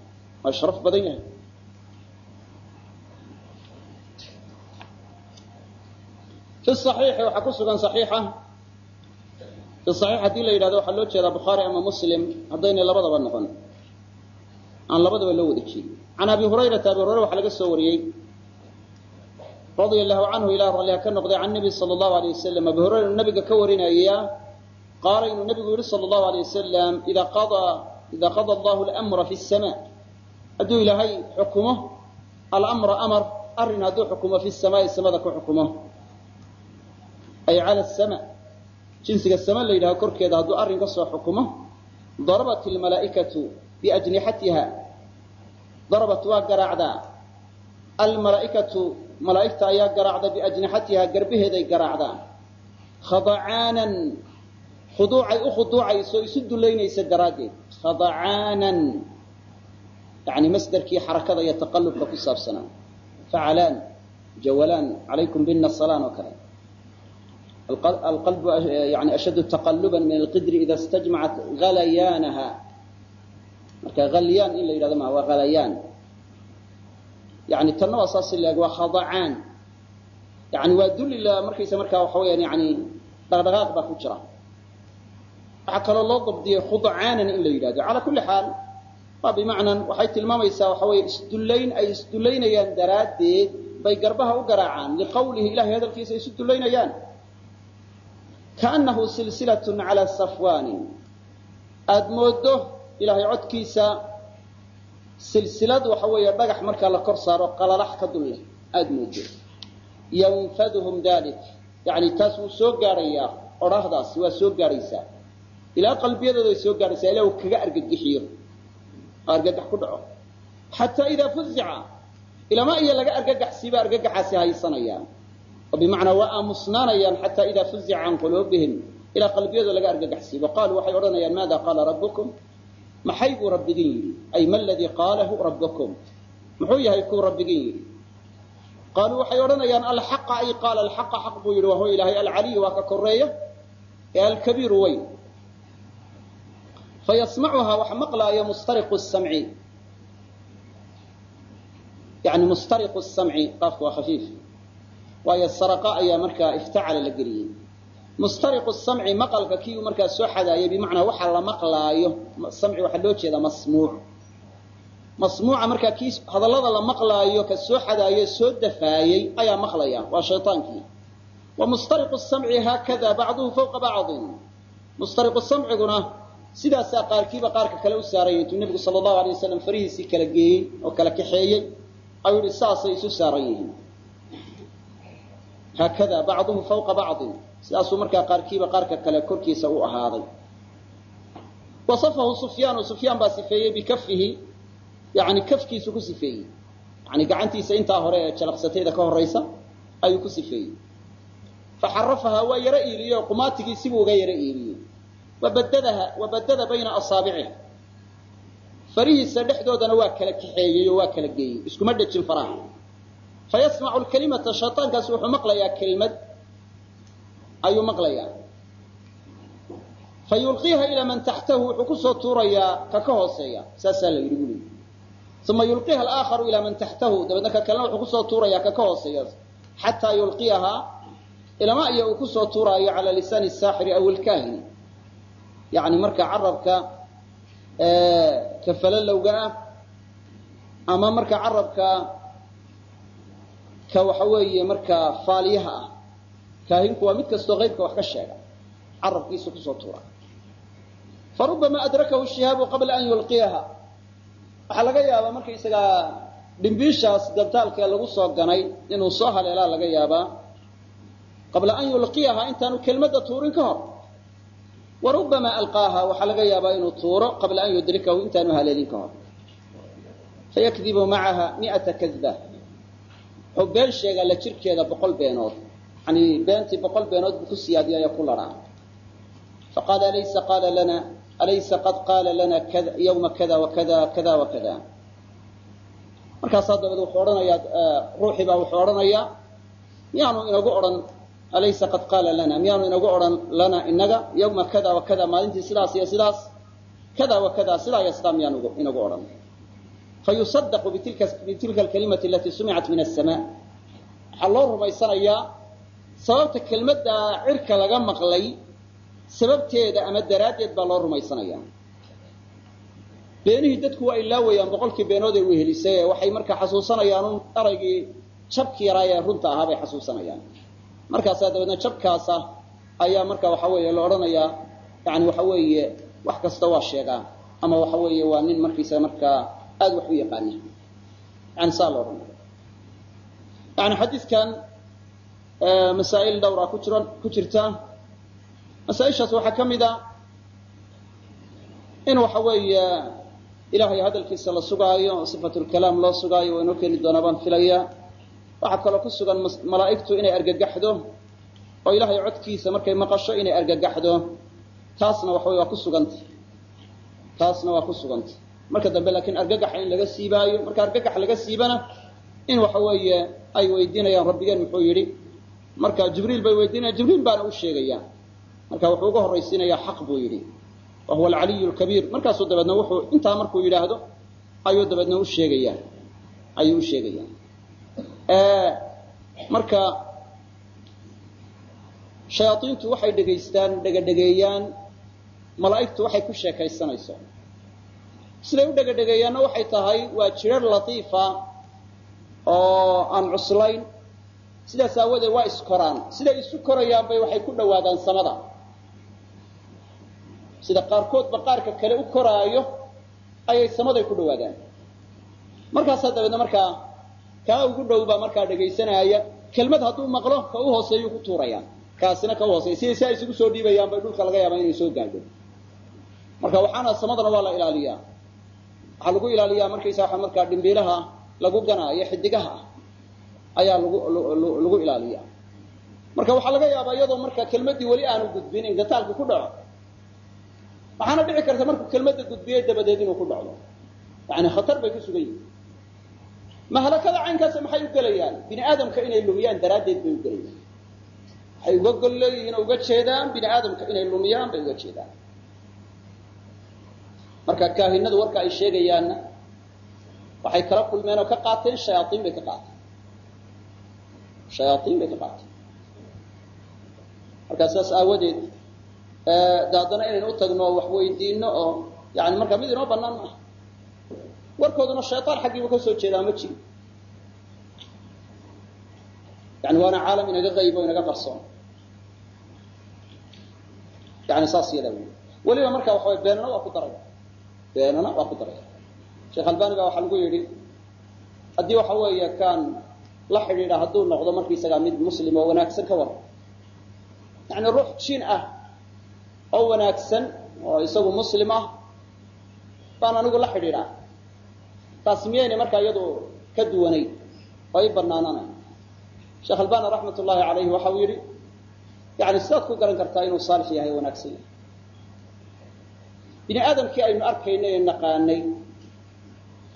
waa sharaf badan yahay fi صaxiixi waxaa ku sugan صaxiixa fi صaxiix haddii la yidhahdo waxaa loo jeedaa bukhaari ama muslim haddaynay labadaba noqon aan labadaba loo wada jeedin can abi hurayrata abi hurayra waxaa laga soo wariyey radia allahu canhu ilah ralliha ka noqday can nabi sala allahu alay wasalam abi hurayra inu nabiga ka warinaya qaala inuu nabigu yihi sala allahu alay wasalam ida qadaa ida qada allahu almra fi الsama hadduu ilaahay xukumo almra amar arrin hadduu xukumo fi samaa'i samada ku xukumo ay cala sama jinsiga sama la yidhaho korkeeda hadduu arrin ka xukumo darabat almalaa'ikatu biajnixatiha darabat waa garaacdaa almalaa'ikatu malaa'igta ayaa garaacda biajnixatiha garbaheeday garaacdaa khadacaanan khuduucay u khuduucayso isu dulaynaysa daraaddeed. Khadacaanan yani masderkii xarakada iyo taqalubka ku saabsanaa facalaan jawalaan calaykum binasalaan oo kale الqلب yani أشhد تqلبا min الqدr إida اsتجمعat غalyaanaha marka halyaan in la yidhahdo ma waa halayaan yani tanna waa saas leeg waa khadacaan yani waa dulila markaysa markaa waxa weyaan yani dhaqdhaqaaq baa ku jira waxaa kaloo loo dabdiyey khudcaanan in la yidhahdo calى kuli xaal waa bimacnan waxay tilmaamaysaa waxa weeye isdullayn ay isdullaynayaan daraaddeed bay garbaha u garaacaan liqawlihi ilahay hadalkiisa ay isu dullaynayaan kaanahu silsilatun calaa safwaanin aada mooddo ilaahay codkiisa silsilad waxa weeye dhagax markaa la kor saaro qalalax ka dul leh aada mooddo. Yanfaduhum dalik yani taas wuu soo gaadhayaa odhaahdaasi waa soo gaadhaysaa. Ilaa qalbiyadooda soo gaadhaysaa ilaa uu kaga argagixiyo. Oo argagax ku dhaco. Xataa idaa fuzica ilama iyo laga argagaxsiiba argagaxaasi haysanayaan oo bimacnaa waa aamusnaanayaan xataa idaa fuzica can quluubihim ilaa qalbiyadooda laga argagaxsiibo qaaluu waxay odhanayaan maada qaala rabbukum? Maxay buu rabbigin yidhi? Ay ma ladii qaalahu rabbukum? Muxuu yahay kuu rabbigin yidhi? Qaaluu waxay odhanayaan alxaqa ay qaala alxaqa xaq buu yidhi wahuwa ilaahay alcaliyu waa ka koreeya ee alkabiiru weyn. Fayasmacuhaa wax maqlaaya mustariqu samci. Yani mustariqu samci qaafku waa khafiif waayo saraqa ayaa markaa iftacala la geliyey. Mustariqu samci maqalka kii markaa soo xadaayay bimacnaa waxa la maqlaayo samci waxaa loo jeedaa masmuuc. Masmuuca markaa kii hadallada la maqlaayo ka soo xadaayo soo dafaayey ayaa maqlaya waa shayaankii wa mustariqu samci haakada bacduhu fawqa bacdin. Mustariqu samciguna sidaasaa qaarkiiba qaarka kale u saaraya intuu nebigu sala allahu alay wasalam farihiisii kala geeyey oo kala kaxeeyey ayuu yihi saasay isu saaran yihiin haakada bacduhu fawqa bacdin sidaasuu markaa qaarkiiba qaarka kale korkiisa u ahaaday wasafahu sufyaanu sufyaan baa sifeeyey bikafihi yani kafkiisu ku sifeeyey yani gacantiisa intaa hore ee jalaqsatayda ka horaysa ayuu ku sifeeyey faxarafahaa waa yaro iiliyey oo qumaatigiisibuu uga yaro iiliyey wabadadaha wabadada bayna asaabiciha farihiisa dhexdoodana waa kala kaxeeyey oo waa kala geeyey iskuma dhejin faraha fayasmacu lkalimata shaytaankaasi wuxuu maqlayaa kelmad ayuu maqlayaa fayulqiiha ilaa man taxtahu wuxuu ku soo tuurayaa ka ka hooseeya saasaa la yidhi buli uma yulqiiha alaakharu ilaa man taxtahu dabeedna ka kalena wuxuu ku soo tuurayaa ka ka hooseeya xataa yulqiyahaa ilama iyo uu ku soo tuuraayo calaa lisaani saaxiri aw ilkaahini yani marka carabka kafalalowga ah ama marka carabka ka waxa weeye markaa faaliyaha ah kaahinku waa mid kastoo qaybka wax ka sheega. Carabkiisu ku soo tuura. Farubama adrakahu shihaabu qabla an yulqiyaha. Waxaa laga yaabaa markaysagaa dhimbiishaas gabtaalkee lagu soo ganay inuu soo haleelaa laga yaabaa qabla an yulqiyaha intaanu kelmadda tuurin ka hor. Warubama alqaaha waxaa laga yaabaa inuu tuuro qabla an yudrikahu intaanu haleelin ka hor. Fayakdibu macaha miata kadba wuxuu been sheegaa la jirkeeda boqol beenood. Yani beentii boqol beenood buu ku siyaadiyaya ku laraa. Faqaala alaysa qaala lana alaysa qad qaala lana yawma kada wakada kada wakada markaasaa dabeed wuxuu odhanayaa ruuxii baa wuxuu odhanayaa miyaanu inagu odhan alaysa qad qaala lana miyaanu inagu odhan lana inaga yawma kada wakada maalintii sidaas iyo sidaas kada wakada sidaa iyo sidaa miyaanu inagu odhan fayusadaqu bitilka alkalimati alatii sumicat min asama waxaa loo rumaysanayaa sababta kelmaddaa cirka laga maqlay sababteeda ama daraaddeed baa loo rumaysanaya beenihii dadku waa ilaawayaan boqolkii beenood ay wehelisay waxay markaa xasuusanayaan un eraygii jabki yaraa ee runta ahaa bay xasuusanayaan. Markaasaa dabeedna jabkaasa ayaa marka waxa weeye la odhanayaa yani waxa weeye wax kasta waa sheegaa ama waxa weeye waa nin markiisa markaa aada wax u yaqaana yani saa la odhanaya yani xadiidkan masaa'il dhowra ku jira ku jirta masaaishaas waxaa ka mid a in waxa weeye ilahay hadalkiisa la sugaayo sifatulkalaam loo sugaayo waa keeni doonaa baan filaya. Waxaa kaloo ku sugan malaa'igtu inay argagaxdo oo ilaahay codkiisa markay maqasho inay argagaxdo. Taasna waxa wey waa ku suganta. Taasna waa ku suganta marka dambe laakiin argagaxa in laga siibaayo marka argagax laga siibana in waxa weeye ay weydiinayaan rabbigeen muxuu yidhi marka jibriil bay weydiinayan jibriil baana u sheegaya marka wuxuu uga horraysiinayaa xaq buu yidhi wa huwa alcaliyu lkabiir markaasuu dabeedna wuxuu intaa markuu yidhaahdo ayuu dabeedna u sheegaya ayuu u sheegaya marka shayaaiintu waxay dhegaystaan dhegadhegeeyaan malaa'igtu waxay ku sheekaysanayso siday u dhegadhegeeyaanna waxay tahay waa jirar latiifa oo aan cuslayn. Sidaas aawadeed waa iskoraan siday isu korayaan bay waxay ku dhowaadaan samada sida qaarkoodba qaarka kale u koraayo ayay samaday ku dhowaadaan. Markaasaa dabeedna markaa kaa ugu dhow baa markaa dhegaysanaya kelmad hadduu maqlo ka u hooseeyuu ku tuurayaan. Kaasina ka hooseeya siday si ay isugu soo dhiibayaan bay dhulka laga yaabaa inay soo gaadho. Marka waxaana samadana waa la ilaaliyaa waxaa lagu ilaaliyaa markaysa waa markaa dhimbiilaha lagu ganaayo xidigaha ayaa lagu ilaaliyaa. Marka waxaa laga yaabaa iyadoo marka kelmaddii weli aanu gudbin in gataalku ku dhaco. Waxaana dhici karta markuu kelmadda gudbiyey dabadeed inuu ku dhacdo. Yani khatar bay ku sugan yihiin mahlakada caynkaas maxay u gelayaan? Bini aadamka inay lumiyaan daraaddeed bay u gelayaan. Waxay uga gol leeyihiin oo uga jeedaan bini aadamka inay lumiyaan bay uga jeedaan marka kaahinadu warka ay sheegayaanna waxay kala kulmeen oo ka qaateen shayaaiin bay ka qaateen. Shayaaiin bay ka qaateen. Markaa saas aawadeed de haddana inaynu u tagno oo wax weydiino oo yani markaa mid inoo banaan maaha. Warkooduna shaytaan xaggiibu ka soo jeedaa ma jiro yani waana caalam inaga qaybo inaga qarsoon. Yani saas yadaa weliba marka waxa way beenana waa ku daraya beenana waa ku daraya sheekh albani baa waxaa lagu yidhi haddii waxa weeye kaan la xidhiidha hadduu noqdo markaisagaa mid muslim oo wanaagsan ka waran yani ruux jin ah oo wanaagsan oo isagu muslim ah baan anigu la xidhiidhaa. Taas miyaynay markaa iyadu ka duwanayn oo i banaananay sheekh albani raxmat ullaahi calayhi waxa uu yidhi yani sidaad ku garan kartaa inuu saalix yahay wanaagsan yahay bini aadamkii aynu arkaynay ee naqaanay.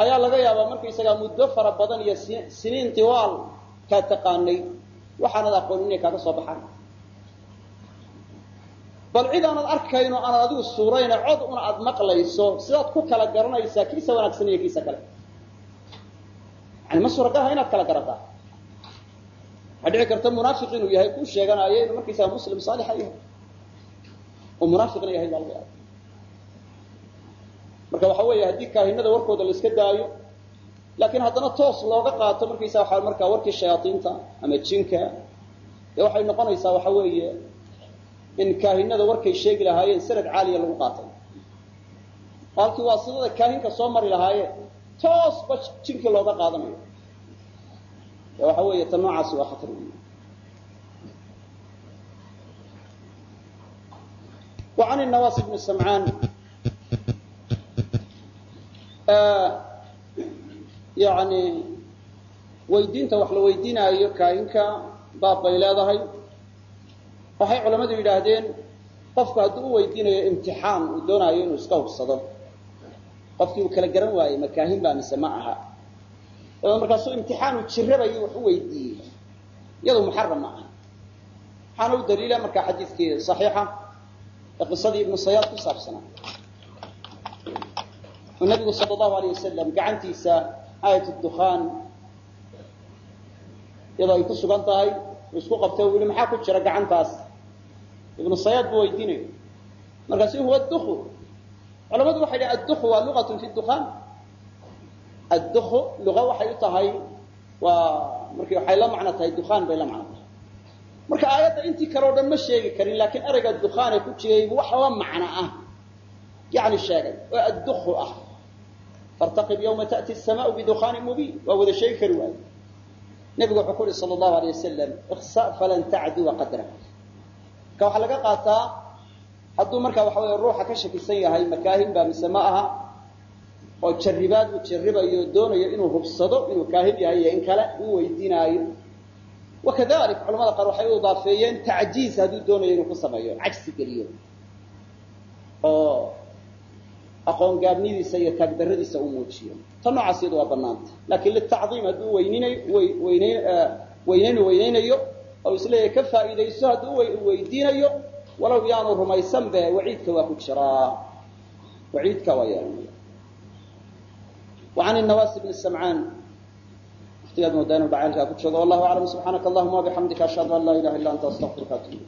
Ayaa laga yaabaa markaysagaa muddo fara badan iyo siniin tiwaal kaa taqaanay. Waxaanad aqoon inay kaaga soo baxaan. Bal cid aanad arkayno aanad adigu suurayna cod una aada maqlayso sidaad ku kala garanaysaa kiisa wanaagsan iyo kiisa kale. Yani ma suuragalaha inaad kala garataa. Waxaa dhici karta munaafiq inuu yahay kuu sheeganayo inuu markaysaga muslim saalixa yahay. Oo munaafiqna yahay baa laga yaaba marka waxa weeye haddii kaahinada warkooda la iska daayo laakiin haddana toos looga qaato markaysa waa markaa warkii shayaaiinta ama jinka dee waxay noqonaysaa waxa weeye in kaahinada warkay sheegi lahaayeen sanad caaliya lagu qaatay. Oo halkii waasidada kaahinka soo mari lahaayeen toosba jinkii looga qaadanayo. E waxa weeye ta noocaasi waa khatar wey wa can nawaas bni samcaan yani weydiinta wax la weydiinaayo kaahinka baab bay leedahay. Waxay culammadu yidhaahdeen qofku hadduu u weydiinayo imtixaan uu doonaayo inuu iska hubsado. Qofkii uu kala garan waayey makaahin baa mise ma aha. Oo markaasuu imtixaanu jirabayo wax u weydiiyey. Iyadu muxaram ma aha. Waxaana u daliila markaa xadiidkii saxiixa ee qisadii ibnu sayaad ku saabsanaa oo nabigu sal allahu alay wasalam gacantiisa aayat dukhaan iyadoo ay ku sugan tahay isku qabtay u yihi maxaa ku jira gacantaas? Ibnu sayaad buu weydiinayo markaasu huwa duku culamadu waxay dhahen adduku waa lugatun fi dukhaan. Adduku luga waxay u tahay waa markii waxay la macno tahay dukhaan bay la macno tahay. Marka aayadda intii kale o dhan ma sheegi karin laakiin ereyga dukhaane ku jiray wax la macno ah. Yani sheegay oo adduku ah fartaqib yawma ta'ti asamaau bidukaanin mubiin waa wada sheegi kari waayo nebigu wuxuu ku uhi sala allahu alay wasalam iksa falan tacduwa qadrak marka waxaa laga qaataa hadduu markaa waxa wey ruuxa ka oo jarribaad uu jarribayo doonayo inuu hubsado inuu kaahin yahay in kale uu weydiinaayo. Wakadalik culamada qaar waxay u idaafeeyeen tacjiiz hadduu doonayo inuu ku sameeyo cagsi geliyo. Oo aqoon gaabnidiisa iyo taagdaradiisa uu muujiyo. Ta noocaas iyadu waa banaanta laakiin litacdiim hadduu weyninayo weyneyn weyneyn weyneynayo oo is leeyahay ka faa'iidayso hadduu weydiinayo walow yaanu rumaysan be waciidka waa ku jiraa waciidka waa yeelanaya can nawaasi bni samcaan waqtigaad moodaa inu dhacaalkaa ku joogo wallahu aclam subxaanaka allahuma wabixamdika ashhadu an laa ilaha illa anta astaqfiruka atub